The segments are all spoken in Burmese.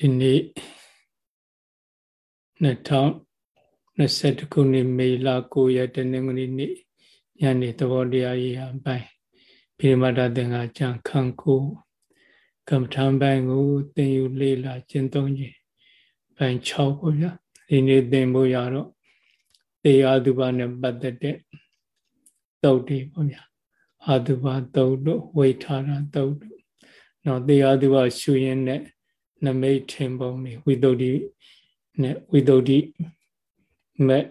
ဒီနေ့2021ခုနှစ်မေလ9ရက်တနင်္ဂနွေနေ့ညနေသဘောတရားရေးအပိုင်းပိရမတ္တသင်္ဃာကျမ်းခန်းကိုကမ္မထံပိုင်းကိုသင်ယူလေ့လာကျင့်သုံးခြင်းပိုင်း6ပေါ့ဗျာဒီနေ့သင်ဖို့ရတော့တေအာတုဘနဲ့ပတ်သက်တဲ့တုတ်တွေပေါ့ဗျာအာတုဘတုတ်တို့ဝိထာရတုတ်တို့နော်တေအာတုဘရှုရင်းနဲ့ နမိတ်ထင်ပုံတွေဝိသုဒ္ဓိနဲ့ဝိသုဒ္ဓိမဲ့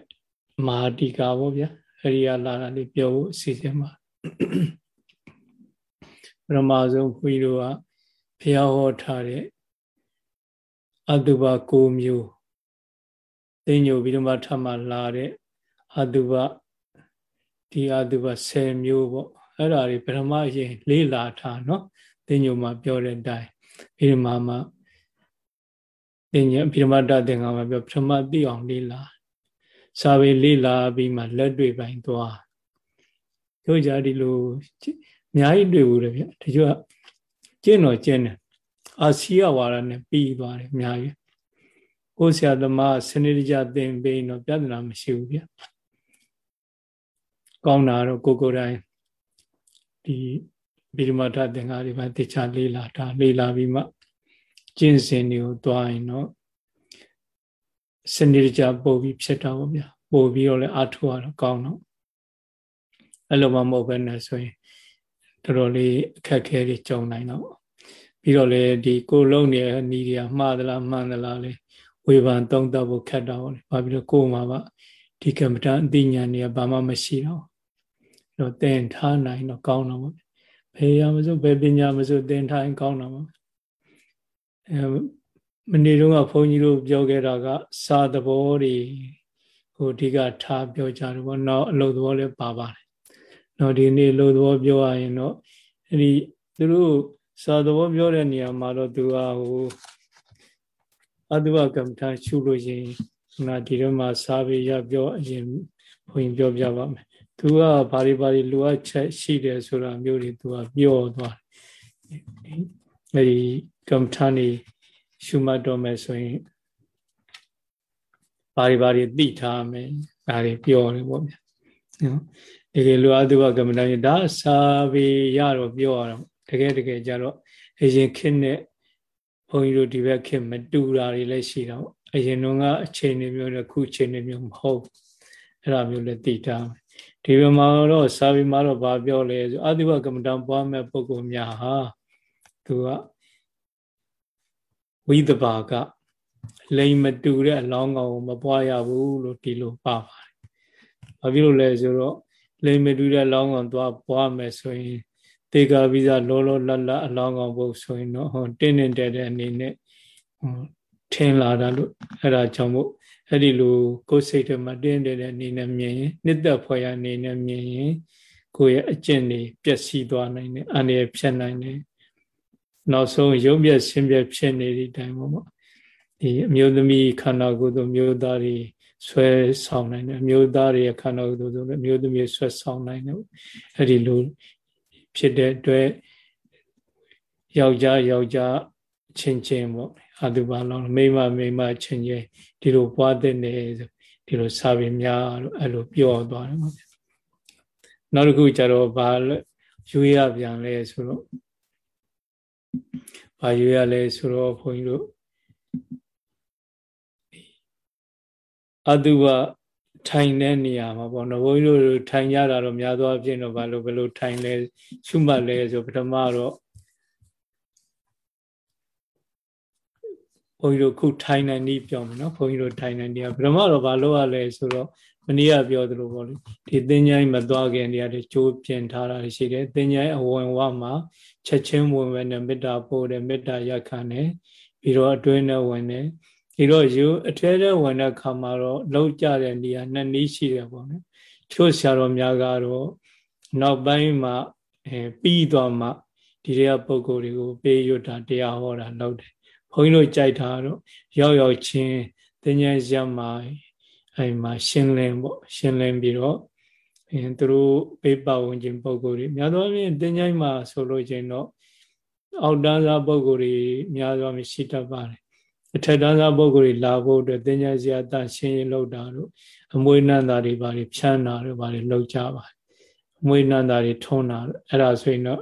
မာတိကာပေါ့ဗျာအရိယာလာတာလေးပြောဖို့အစီအစဉ်ပါပရမဆုံးခွေးတို့ကဘုရားဟောထားတဲ့အတုပ၉မျိုးသိညိုပြီးတော့မှထပ်မှလာတဲ့အတုပဒီအတုပ10မျိုးပေါ့အဲ့ဒါတွေပရမရင်လေးလာထားเนาะသိညိုမှာပြောတဲ့အတိုင်းပြီးတော့မှ သင်ញပြမတ္တသင်္ကမှာပြောပထမသိအောင်လေ့လာစာပေလေ့လာပြီးမှလက်တွေ့ပိုင်းသွားတို့ကြဒီလိုအများကြီးတွေ့ဘူးလေဗျတချို့ကကျင့်တော့ကျင့်တယ်အာစီယဝါဒနဲ့ပြီးသွားတယ်အများကြီးကိုဆရာသမားစနစ်တကျသင်ပေးတော့ပြဿနာမရှိဘူးဗျကောင်းတာတော့ကိုကိုတိုင်းဒီဗိဓမာထသင်္ဃာတွေမှာတေချာလေးလာတာလေးလာပြီးမှ ကျင့်စဉ်တွေကိုသွားရင်တော့စနစ်တကျပို့ပြီးဖြစ်တာပေါ့ဗျာပို့ပြီးတော့လည်းအထောက်ရတော့ကောင်းတော့အဲ့လိုမှမဟုတ်ဘဲနဲ့ဆိုရင်တော်တော်လေးအခက်ခဲတွေကြုံနိုင်တော့ပြီးတော့လေဒီကိုလုံးနေတဲ့နီးတွေကမှားသလားမှန်သလားလေဝေဖန်သုံးသပ်ဖို့ခက်တော့လေဘာဖြစ်လို့ကိုယ်မှာပါဒီကမ္မဋ္ဌာန်းအသိဉာဏ်တွေကဘာမှမရှိတော့အဲ့တော့သင်ထားနိုင်တော့ကောင်းတော့ပေါ့ဘယ်ရမစို့ဘယ်ပညာမစို့သင်ထားရင်ကောင်းတော့ပေါ့ အဲမနေ့တုန်းကဘုန်းကြီးတို့ပြောခဲ့တာက စာသဘောတွေဟိုအဓိကထားပြောကြတယ်ပေါ့နောက်အလုပ်သဘောလည်းပါပါတယ်နောက်ဒီနေ့အလုပ်သဘောပြောရရင်တော့အဲ့ဒီသူတို့စာသဘောပြောတဲ့နေရာမှာတော့သူကဟိုအတုဝကမ္မထာရှုလို့ရင်ငါဒီတော့မှစာပေရပြောအရင်ဘုန်းကြီးပြောပြပါမယ်သူကဘာတွေဘာတွေလိုအပ်ချက်ရှိတယ်ဆိုတာမျိုးတွေသူကပြောသွားတယ် အဲ့ဒီကမ္မထာနေရှုမှတ်တော့မယ်ဆိုရင်ဘာတွေဘာတွေသိထားမယ်ဒါတွေပြောတယ်ပေါ့ဗျာနော်တကယ်လိုအပ်သူကကမ္မထာဒါစာပေရတော့ပြောရတော့တကယ်တကယ်ကြတော့အရင်ခေတ်နဲ့ဘုန်းကြီးတို့ဒီဘက်ခေတ်မတူတာတွေလည်းရှိတော့အရင်တော့ကအချိန်တွေမျိုးနဲ့ခုအချိန်တွေမျိုးမဟုတ်အဲ့ဒါမျိုးလည်းသိထားမယ်ဒီဘက်မှာတော့စာပေမှာတော့ဗာပြောလဲဆိုအတုဝကမ္မဋ္ဌာန်းပွားမဲ့ပုဂ္ဂိုလ်များဟာ သူကဝိသဘာကလိမ်မတူတဲ့အလောင်းကောင်ကိုမပွားရဘူးလို့ဒီလိုပါပါတယ်။ဘာဖြစ်လို့လဲဆိုတော့လိမ်မတူတဲ့အလောင်းကောင်သွားပွားမယ်ဆိုရင်တေကာဗီဇလောလောလတ်လတ်အလောင်းကောင်ပုတ်ဆိုရင်တော့ဟောတင်းတင်းတဲတဲ့အနေနဲ့ထင်းလာတာလို့အဲ့ဒါကြောင့်မို့အဲ့ဒီလိုကိုယ်စိတ်ထဲမှာတင်းတင်းတဲ့အနေနဲ့မြင်ရင်နှစ်သက်ဖွယ်ရအနေနဲ့မြင်ရင်ကိုယ့်ရဲ့အကျင့်တွေပျက်စီးသွားနိုင်တယ်အန္တရာယ်ဖြစ်နိုင်တယ် နောက်ဆုံးရုပ်မျက်ဆင်းပြဖြစ်နေတဲ့အတိုင်းပေါ့ပေါ့ဒီအမျိုးသမီးခန္ဓာကိုယ်သို့မျိုးသားတွေဆွဲဆောင်နိုင်တယ်အမျိုးသားတွေရဲ့ခန္ဓာကိုယ်သို့ဆိုလည်းအမျိုးသမီးဆွဲဆောင်နိုင်တယ်အဲ့ဒီလိုဖြစ်တဲ့အတွက်ယောက်ျားယောက်ျားချင်းချင်းပေါ့အတုပါလောင်းမိမမိမချင်းချင်းဒီလိုပွားတဲ့နေဆိုဒီလိုစာပေများလို့အဲ့လိုပြောသွားတယ်ပေါ့နောက်တစ်ခုကျတော့ဘာရွေးရပြန်လဲဆိုတော့ ဘာရွေးရလဲဆိုတော့ဘုန်းကြီးတို့အတုဝထိုင်တဲ့နေရာမှာပေါ့နော်ဘုန်းကြီးတို့ထိုင်ကြတာတော့များသောအားဖြင့်တော့ဘာလို့ဘယ်လိုထိုင်လဲရှုမှတ်လဲဆိုပထမတော့ဘုန်းကြီးတို့ခုထိုင်နိုင်နည်းပြောမယ်နော်ဘုန်းကြီးတို့ထိုင်နိုင်နည်းပထမတော့ဘာလို့ရလဲဆိုတော့ မနေ့ကပြောသလိုပေါ့လေဒီသင်္ချိုင်းမသွားခင်နေရာတွေကြိုးပြင်ထားတာရှိတယ်သင်္ချိုင်းအဝင်ဝမှာချက်ချင်းဝင်ဝင်နဲ့မေတ္တာပို့တယ်မေတ္တာရက်ခံတယ်ပြီးတော့အတွင်းနဲ့ဝင်တယ်ဒီတော့ယူအထဲထဲဝင်တဲ့ခါမှာတော့လောက်ကြတဲ့နေရာနှစ်နည်းရှိတယ်ပေါ့နော်ချို့ဆရာတော်များကတော့နောက်ပိုင်းမှာအဲပြီးသွားမှဒီတွေကပုံကိုယ်တွေကိုပေးရွတ်တာတရားဟောတာလုပ်တယ်ဘုန်းကြီးတို့ကြိုက်တာတော့ရောက်ရောက်ချင်းတင်ញရမှာ အဲမှာရှင်းလင်းပေါ့ရှင်းလင်းပြီးတော့အဲသူတို့ပေးပဝင်ခြင်းပုံကိုယ်တွေများသောအားဖြင့်တင်ញမှာဆိုလို့ချင်းတော့အောက်တန်းစားပုံကိုယ်တွေများသောအားဖြင့်ရှိတတ်ပါတယ်အထက်တန်းစားပုဂ္ဂိုလ်တွေလာဖို့အတွက်သင်္ကြန်စရာတန်ရှင်းရင်လောက်တာတို့အမွေနန္တာတွေဘာတွေဖြန်းတာတို့ဘာတွေလောက်ကြပါအမွေနန္တာတွေထုံးတာအဲ့ဒါဆိုရင်တော့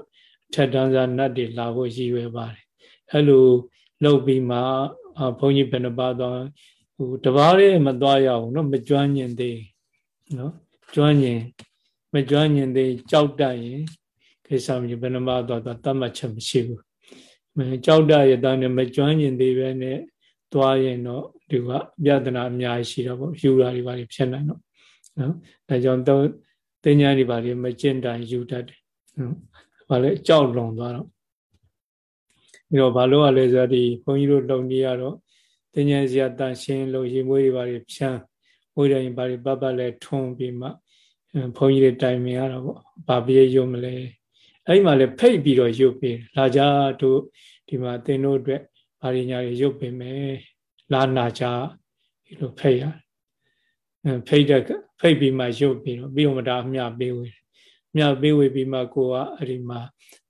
အထက်တန်းစားနတ်တွေလာဖို့ရည်ရွယ်ပါတယ်အဲ့လိုလောက်ပြီးမှဘုန်းကြီးဘယ်နှပါတော့ ဟိုတပားလေးမသွားရအောင်နော်မကျွမ်းကျင်သေးနော်ကျွမ်းကျင်မကျွမ်းကျင်သေးကြောက်တတ်ရင်ကိစ္စမျိုးဘယ်နှပါသွားတော့တတ်မှတ်ချက်မရှိဘူးကြောက်တတ်ရတဲ့နဲ့မကျွမ်းကျင်သေးပဲနဲ့သွားရင်တော့ဒီကပြဿနာအများကြီးရှိတော့ပေါ့ယူတာတွေပါဖြစ်နိုင်တော့နော်ဒါကြောင့်တော့တင်ညာတွေပါတွေမကျင့်တိုင်ယူတတ်တယ်နော်ဘာလဲကြောက်လွန်သွားတော့ပြီးတော့ဘာလို့ ਆ လဲဆိုတော့ဒီဘုန်းကြီးတို့လုံနေရတော့ တင်ညာစရာတန်ရှင်းလို့ရေမွေးတွေပါတွေဖြန်းမွေးတိုင်းပါတွေပတ်ပတ်လဲထွန်းပြီးမှဘုန်းကြီးတွေတိုင်မြင်ရတော့ပေါ့ဘာပြေးရုံမလဲအဲ့ဒီမှာလဲဖိတ်ပြီးတော့ရုပ်ပေးလာကြတို့ဒီမှာသင်တို့အတွက်ဘာတွေညာတွေရုပ်ပေးမယ်လာနာကြဒီလိုဖိတ်ရတယ်ဖိတ်တဲ့ဖိတ်ပြီးမှရုပ်ပြီးတော့ပြီးတော့မတာအမြပေးဝေမြပေးဝေပြီးမှကိုကအဲ့ဒီမှာ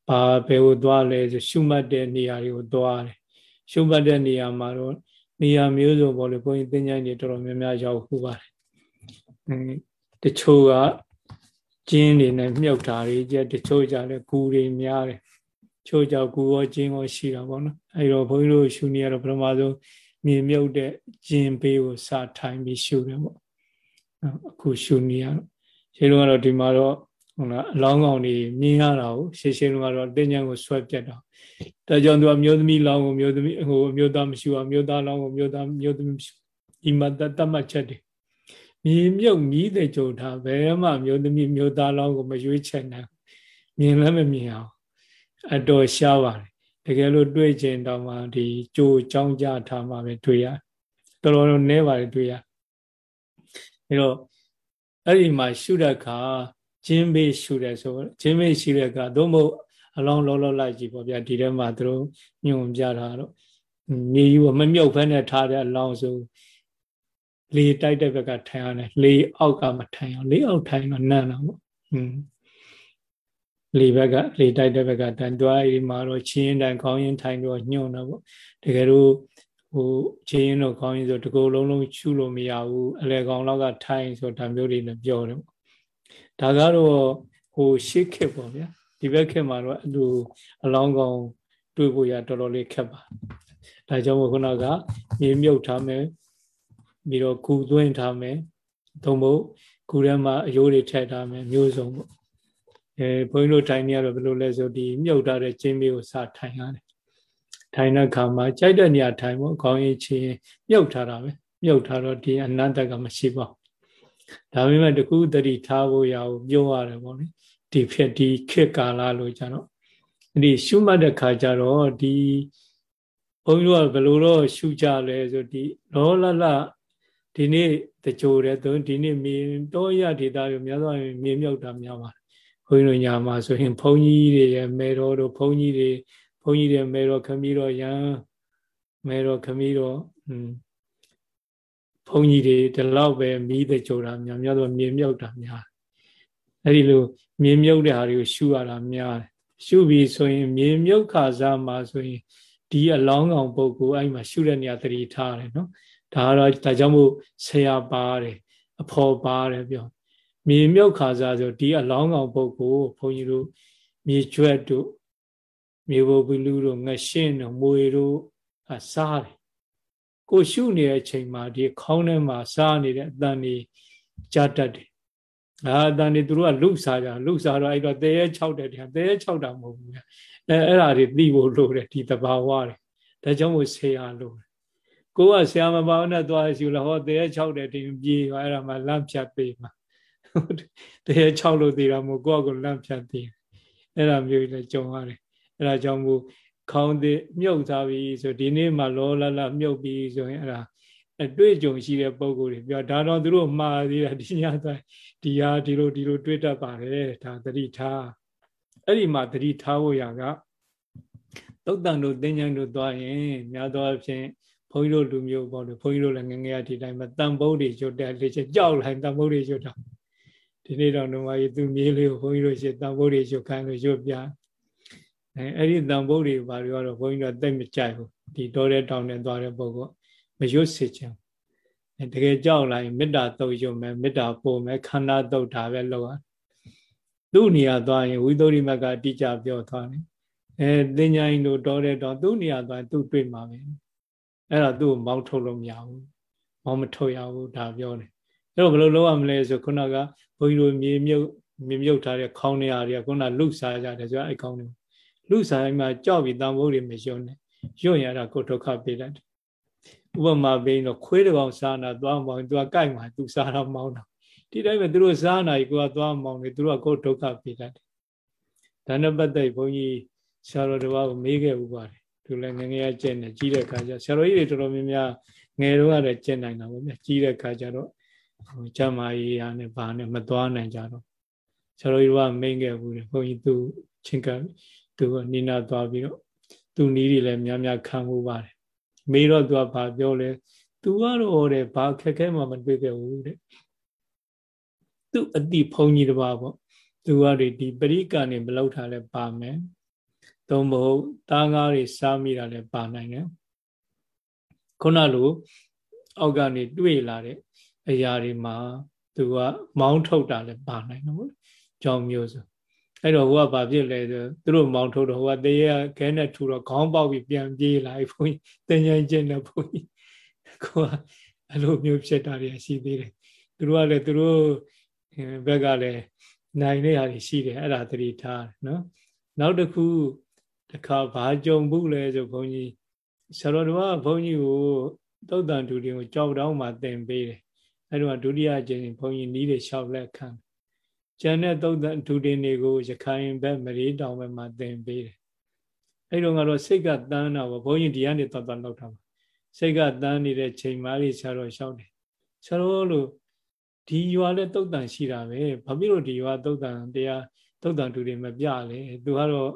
ဘာဘယ်ကိုသွားလဲဆိုရှုမှတ်တဲ့နေရာတွေကိုသွားတယ်ရှုမှတ်တဲ့နေရာမှာတော့ နေရာမျိုးစုံပေါ့လေဘုန်းကြီးသင်္ချိုင်းတွေတော်တော်များများရောက်ခုပါတယ်တချို့ကကျင်းတွေနဲ့မြုပ်တာတွေကြတချို့ကြလည်းဂူတွေများတယ်ချို့ကြောင့်ကူရောကျင်းရောရှိတာပေါ့နော်အဲဒီတော့ဘုန်းကြီးတို့ရှုနေရတော့ပထမဆုံးမြေမြုပ်တဲ့ကျင်းပေးကိုစထိုင်ပြီးရှုတယ်ပေါ့အခုရှုနေရတော့ရှင်းတော့ဒီမှာတော့ ဟုတ်လားအလောင်းကောင်တွေမြင်ရတာကိုရှင်းရှင်းတော့တင်ញံကိုဆွဲပြတ်တာဒါကြောင့်သူကမျိုးသမီးလောင်းကိုမျိုးသမီးဟိုမျိုးသားမရှိဘူးမျိုးသားလောင်းကိုမျိုးသားမျိုးသမီးမရှိဒီမှာတတ်မှတ်ချက်တွေမြေမြုပ်မြည်တဲ့ကြုံထားဘယ်မှမျိုးသမီးမျိုးသားလောင်းကိုမရွေးချယ်နိုင်မြင်လည်းမမြင်အောင်အတော်ရှားပါတယ်တကယ်လို့တွေ့ကျင်တော့မှဒီကြိုးကြောင်းကြထားမှပဲတွေ့ရတော်တော်နည်းပါတယ်တွေ့ရအဲတော့အဲ့ဒီမှာရှုတဲ့အခါ ကျင်းဘေးရှုတယ်ဆိုကျင်းဘေးရှိတဲ့အခါသို့မဟုတ်အလောင်းလောလောလိုက်ကြည့်ပေါ့ဗျာဒီထဲမှာသူတို့ညွန်ပြတာတော့မြေယူမမြုပ်ဖက်နဲ့ထားတဲ့အလောင်းဆိုလေတိုက်တဲ့ဘက်ကထိုင်ရတယ်လေအောက်ကမထိုင်အောင်လေအောက်ထိုင်တော့နန်းတာပေါ့อืมလေဘက်ကလေတိုက်တဲ့ဘက်ကတန်တွားအိမ်မှာတော့ချင်းတန်ခေါင်းရင်ထိုင်တော့ညှို့တော့ပေါ့တကယ်လို့ဟိုချင်းတော့ခေါင်းရင်ဆိုတကူလုံးလုံးရှုလို့မရဘူးအလဲကောင်လောက်ကထိုင်ဆိုဒါမျိုးတွေလည်းပြောတယ်ပေါ့ ဒါကတော့ဟိုရှေ့ခက်ပေါ့ဗျာဒီဘက်ခက်မှာတော့အတူအလောင်းကောင်တွေးဖို့ရတော်တော်လေးခက်ပါဒါကြောင့်မို့ခုနကမြေမြုပ်ထားမယ်ပြီးတော့ကူသွင်းထားမယ်သုံးဖို့ကူထဲမှာအယိုးတွေထည့်ထားမယ်မျိုးစုံပေါ့အဲဘုန်းကြီးတို့ထိုင်နေရတော့ဘယ်လိုလဲဆိုဒီမြုပ်ထားတဲ့ကျင်းလေးကိုစထိုင်ရတယ်ထိုင်တဲ့ခါမှာကြိုက်တဲ့နေရာထိုင်ဖို့ခေါင်းရည်ချင်းမြုပ်ထားတာပဲမြုပ်ထားတော့ဒီအနန္တကမရှိပါဘူး ဒါပေမဲ့တကူတတိထားဖို့ရအောင်ပြောရတယ်ပေါ့လေဒီဖြစ်ဒီခေတ်ကာလလို့ကြတော့ဒီရှုမှတ်တဲ့ခါကျတော့ဒီဘုန်းကြီးတို့ကဘယ်လိုတော့ရှုကြလဲဆိုဒီလောလလဒီနေ့တကြိုတဲ့ဒီနေ့မြေတောရဒေတာတွေများသောအားဖြင့်မြေမြုပ်တာများပါတယ်ဘုန်းကြီးတို့ညာမှာဆိုရင်ဘုန်းကြီးတွေရဲ့မေတော်တို့ဘုန်းကြီးတွေဘုန်းကြီးတွေမေတော်ခမီးတော်ရန်မေတော်ခမီးတော်อืม ဘုန်းကြီးတွေဒီလောက်ပဲမိတဲ့ကြိုတာများများတော့မြေမြုပ်တာများအဲ့ဒီလိုမြေမြုပ်တဲ့ဟာတွေကိုရှုရတာများတယ်ရှုပြီးဆိုရင်မြေမြုပ်ခါစားမှာဆိုရင်ဒီအလောင်းကောင်ပုဂ္ဂိုလ်အဲ့မှာရှုတဲ့နေရာတတိထားတယ်နော်ဒါကတော့ဒါကြောင့်မို့ဆရာပါတယ်အဖော်ပါတယ်ပြောမြေမြုပ်ခါစားဆိုဒီအလောင်းကောင်ပုဂ္ဂိုလ်ဘုန်းကြီးတို့မြေကျွတ်တို့မြေဘုပလူတို့ငရှင်းတို့မွေတို့အစားတယ် ကိုရှုနေတဲ့အချိန်မှာဒီခေါင်းထဲမှာစားနေတဲ့အတန်ကြီးကြားတတ်တယ်အာအတန်ကြီးသူတို့ကလုစားကြလုစားတော့အဲ့တော့တဲရဲ6တယ်တရားတဲရဲ6တာမဟုတ်ဘူးအဲအဲ့ဒါတွေသိဖို့လိုတယ်ဒီတဘာဝတွေဒါကြောင့်မို့ဆေးရလို့ကိုကဆရာမပေါင်းနဲ့သွားရှုလို့ဟောတဲရဲ6တယ်ဒီပြေးအဲ့ဒါမှလမ်းဖြတ်ပေးမှာတရား6လို့သေးတာမို့ကိုယ့်ကိုလန့်ဖြတ်သေးအဲ့ဒါမျိုးလည်းကြုံရတယ်အဲ့ဒါကြောင့်မို့ ခေါင်းသေးမြုပ်သားပြီဆိုဒီနေ့မှလောလလမြုပ်ပြီဆိုရင်အဲ့ဒါအတွေ့အကြုံရှိတဲ့ပုံကိုယ်တွေပြောဒါတော့သူတို့မှားသေးတာဒီညသားဒီဟာဒီလိုဒီလိုတွေ့တတ်ပါတယ်ဒါသတိထားအဲ့ဒီမှာသတိထားဖို့ရကသုတ်တန်တို့သင်္ချန်တို့သွားရင်များသောအားဖြင့်ဘုန်းကြီးတို့လူမျိုးပေါ့လေဘုန်းကြီးတို့လည်းငငယ်ဒီတိုင်းမှာတန်ဖိုးတွေကျွတ်တဲ့လေချက်ကြောက်လိုက်တန်ဖိုးတွေကျွတ်တာဒီနေ့တော့တော့မကြီးသူမြေးလေးကိုဘုန်းကြီးတို့ရှေ့တန်ဖိုးတွေရွတ်ခိုင်းလို့ရွတ်ပြ အဲအဲ့ဒီတန်ဖိုးတွေဘာတွေကတော့ဘုန်းကြီးတို့တိတ်မကြိုက်ဘူးဒီတောတဲ့တောင်နဲ့သွားတဲ့ပုဂ္ဂိုလ်မရွတ်စေချင်တကယ်ကြောက်လိုက်မေတ္တာတုတ်ရုံပဲမေတ္တာပို့မယ်ခန္ဓာတုတ်တာပဲလောက်ရသူ့နေရာသွားရင်ဝိသုရိမကတိကျပြောသွားတယ်အဲတင်ညာရင်တို့တောတဲ့တောင်သူ့နေရာသွားသူ့တွေ့မှာပဲအဲ့တော့သူ့ကိုမောင်းထုတ်လို့မရဘူးမောင်းမထုတ်ရဘူးဒါပြောတယ်အဲ့တော့ဘယ်လိုလုပ်ရမလဲဆိုခုနကဘုန်းကြီးတို့မြေမြုပ်မြေမြုပ်ထားတဲ့ခေါင်းနေရာတွေကခုနလှုပ်ရှားကြတယ်ဆိုတော့အဲ့ခေါင်းတွေ လှုပ်ရှားမှကြောက်ပြီးတန်ဖိုးတွေမယွန်းနဲ့ယွန်းရတာကိုဒုက္ခပေးလိုက်တယ်ဥပမာပေးတော့ခွေးတကောင်စားနာသွားမောင်းသူကကြိုက်မှာသူစားတော့မောင်းတာဒီတိုင်းပဲသူတို့စားနာကြီးကိုကသွားမောင်းနေသူတို့ကကိုဒုက္ခပေးတတ်တယ်ဒါနဲ့ပတ်သက်ဘုန်းကြီးဆရာတော်တစ်ပါးကိုမေးခဲ့ဥပါတယ်သူလည်းငငယ်ကျင့်နေကြီးတဲ့ခါကျဆရာတော်ကြီးတွေတော်တော်များများငယ်တော့လည်းကျင့်နိုင်တာပေါ့ဗျကြီးတဲ့ခါကျတော့ဟိုကျမကြီးဟာနဲ့ဘာနဲ့မသွားနိုင်ကြတော့ဆရာတော်ကြီးကမိန်ခဲ့ဘူးလေဘုန်းကြီးသူချင်းက သူကနိနာသွားပြီးတော့သူနီးတွေလည်းများများခံမှုပါတယ်မေးတော့သူကဘာပြောလဲသူကတော့တဲ့ဘာခက်ခဲမှမတွေ့ခဲ့ဘူးတဲ့သူအတိဘုန်းကြီးတစ်ပါးပေါ့သူကဒီပရိကနေမလောက်ထားလဲပါမယ်သို့မဟုတ်သားငါးတွေစားမိတာလည်းပါနိုင်တယ်ခုနလိုအောက်ကနေတွေ့လာတဲ့အရာတွေမှာသူကမောင်းထုတ်တာလည်းပါနိုင်တယ်ပေါ့ကြောင်မျိုးဆို အဲ့တော့ဟိုကဘာဖြစ်လဲဆိုသူတို့မောင်းထုတ်တော့ဟိုကတရေခဲနဲ့ထူတော့ခေါင်းပေါက်ပြီးပြန်ပြေးလာဘုန်းကြီးတင်ញိုင်းကျင်းတဲ့ဘုန်းကြီးကိုကအလိုမျိုးဖြစ်တာတွေရှိသေးတယ်သူတို့ကလည်းသူတို့ဘက်ကလည်းနိုင်တဲ့ဟာတွေရှိတယ်အဲ့ဒါသတိထားနော်နောက်တစ်ခုတခါဘာကြုံဘူးလဲဆိုဘုန်းကြီးဆရာတော်ကဘုန်းကြီးကိုသုတ်တန်တူတွေကိုကြောက်တောင်းမှသင်ပေးတယ်အဲ့တော့ဒုတိယကျရင်ဘုန်းကြီးနီးတွေလျှောက်လက်ခံ ကျန်တဲ့သုတ်တန်ဒုတင်တွေကိုရခိုင်ဘက်မရေတောင်ဘက်မှာသင်ပေးတယ်အဲ့တော့ကတော့စိတ်ကတန်းတာပေါ့ဘုန်းကြီးဒီကနေတော်တော်လောက်တာပါစိတ်ကတန်းနေတဲ့ချိန်မားလေးဆရာတော်လျှောက်တယ်ဆရာတော်လို့ဒီရွာလဲတုတ်တန်ရှိတာပဲဘာဖြစ်လို့ဒီရွာတုတ်တန်တရားတုတ်တန်တူတွေမပြလဲသူကတော့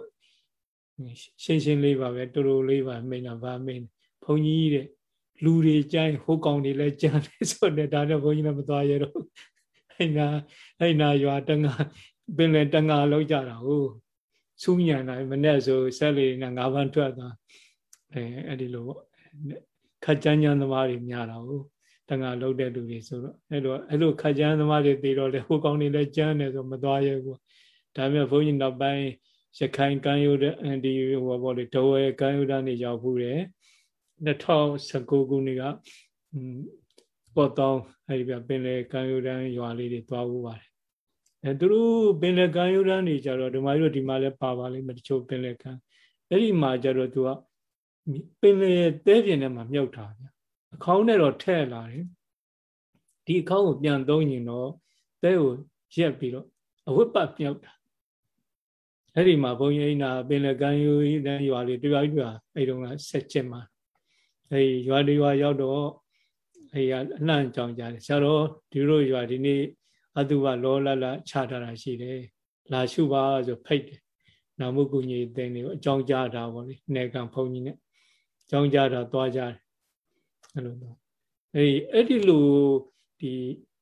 ရှင်းရှင်းလေးပါပဲတူတူလေးပါမိန်တာဗာမိန်ဘုန်းကြီးတဲ့လူတွေကြိုင်းဟိုကောင်တွေလည်းကြမ်းတယ်ဆိုတော့ဒါနဲ့ဘုန်းကြီးလည်းမသွားရတော့ အဲ့နာအဲ့နာရွာတငါပင်လေတငါလောက်ကြတာဟုတ်စူးညံတာမနဲ့ဆိုဆက်လေးနဲ့ငါးပန်းထွက်သွားအဲအဲ့ဒီလိုပေါ့ခက်ကြမ်းကြမ်းသမားတွေများတာဟုတ်တငါလောက်တဲ့လူတွေဆိုတော့အဲ့လိုအဲ့လိုခက်ကြမ်းသမားတွေတည်တော့လေဟိုကောင်တွေလည်းကြမ်းတယ်ဆိုမသွားရဘူးဒါပေမဲ့ဘုန်းကြီးနောက်ပိုင်းရခိုင်ကမ်းရိုးဒီဟိုဘောလေဒဝဲကမ်းရိုးတန်းနေရောက်ဘူးတယ်2019ခုနှစ်က ပေါ်တောင်းအဲဒီပြပင်လေကမ်းရိုးတန်းရွာလေးတွေသွားဖို့ပါတယ်အဲသူတို့ပင်လေကမ်းရိုးတန်းနေကြတော့ဒီမှာတို့ဒီမှာလည်းပါပါလိမ့်မယ်တချို့ပင်လေကမ်းအဲ့ဒီမှာကျတော့သူကပင်လေတဲပြင်းထဲမှာမြုပ်တာဗျအခေါင်းနဲ့တော့ထဲ့လာတယ်ဒီအခေါင်းကိုပြန်သုံးရင်တော့တဲကိုရက်ပြီးတော့အဝတ်ပတ်မြုပ်တာအဲ့ဒီမှာဘုံရိနာပင်လကန်းယူတဲ့ရွာလေးတရွာကြီးတရွာအဲ့တုန်းကဆက်ချက်မှာအဲ့ရွာလေးရွာရောက်တော့ အဲ့အနှံ့ကြောင်ကြတယ်ဆရာတော်ဒီလိုရွာဒီနေ့အတုပလောလလခြားထားတာရှိတယ်လာရှုပါဆိုဖိတ်တယ်နာမုကုညီတဲ့နေကိုအကြောင်းကြားတာပေါ့လေနေကံဘုံကြီးနဲ့အကြောင်းကြားတာသွားကြတယ်အဲ့လိုတော့အဲ့အဲ့ဒီလိုဒီ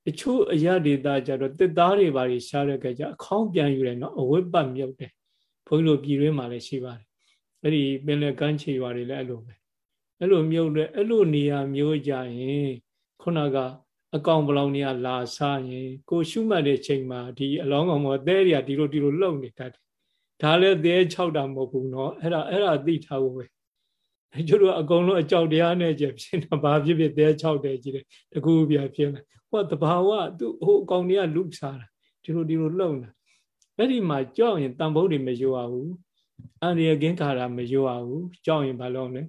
အချို့အရာဒေတာကြတော့တစ်သားတွေပါရှားတဲ့ကြအခေါင်းပြန်ယူတယ်နော်အဝိပတ်မြုပ်တယ်ဘုန်းကြီးတို့ပြည်တွင်းမှာလည်းရှိပါတယ်အဲ့ဒီပင်လယ်ကမ်းခြေရွာတွေလည်းအဲ့လိုပဲအဲ့လိုမြုပ်တဲ့အဲ့လိုနေရာမျိုးကြရင် ခုနကအကောင်ပလောင်နေရလာစားရင်ကိုရှုမှတ်တဲ့ချိန်မှာဒီအလောင်းကောင်မောသဲတွေကဒီလိုဒီလိုလှုပ်နေတတ်တယ်ဒါလည်းသဲ၆တာမဟုတ်ဘူးเนาะအဲ့ဒါအဲ့ဒါသိထားဖို့ပဲကျတို့အကုန်လုံးအကြောက်တရားနဲ့ကြဖြစ်တာဘာဖြစ်ဖြစ်သဲ၆တယ်ကြီးတယ်တကူပြဖြစ်လာဟောတဘာဝသူဟိုအကောင်တွေကလူစားတာဒီလိုဒီလိုလှုပ်နေတာအဲ့ဒီမှာကြောက်ရင်တန်ဖိုးတွေမယိုရဘူးအန္တရာယ်ကင်းခါတာမယိုရဘူးကြောက်ရင်ဘာလို့လဲ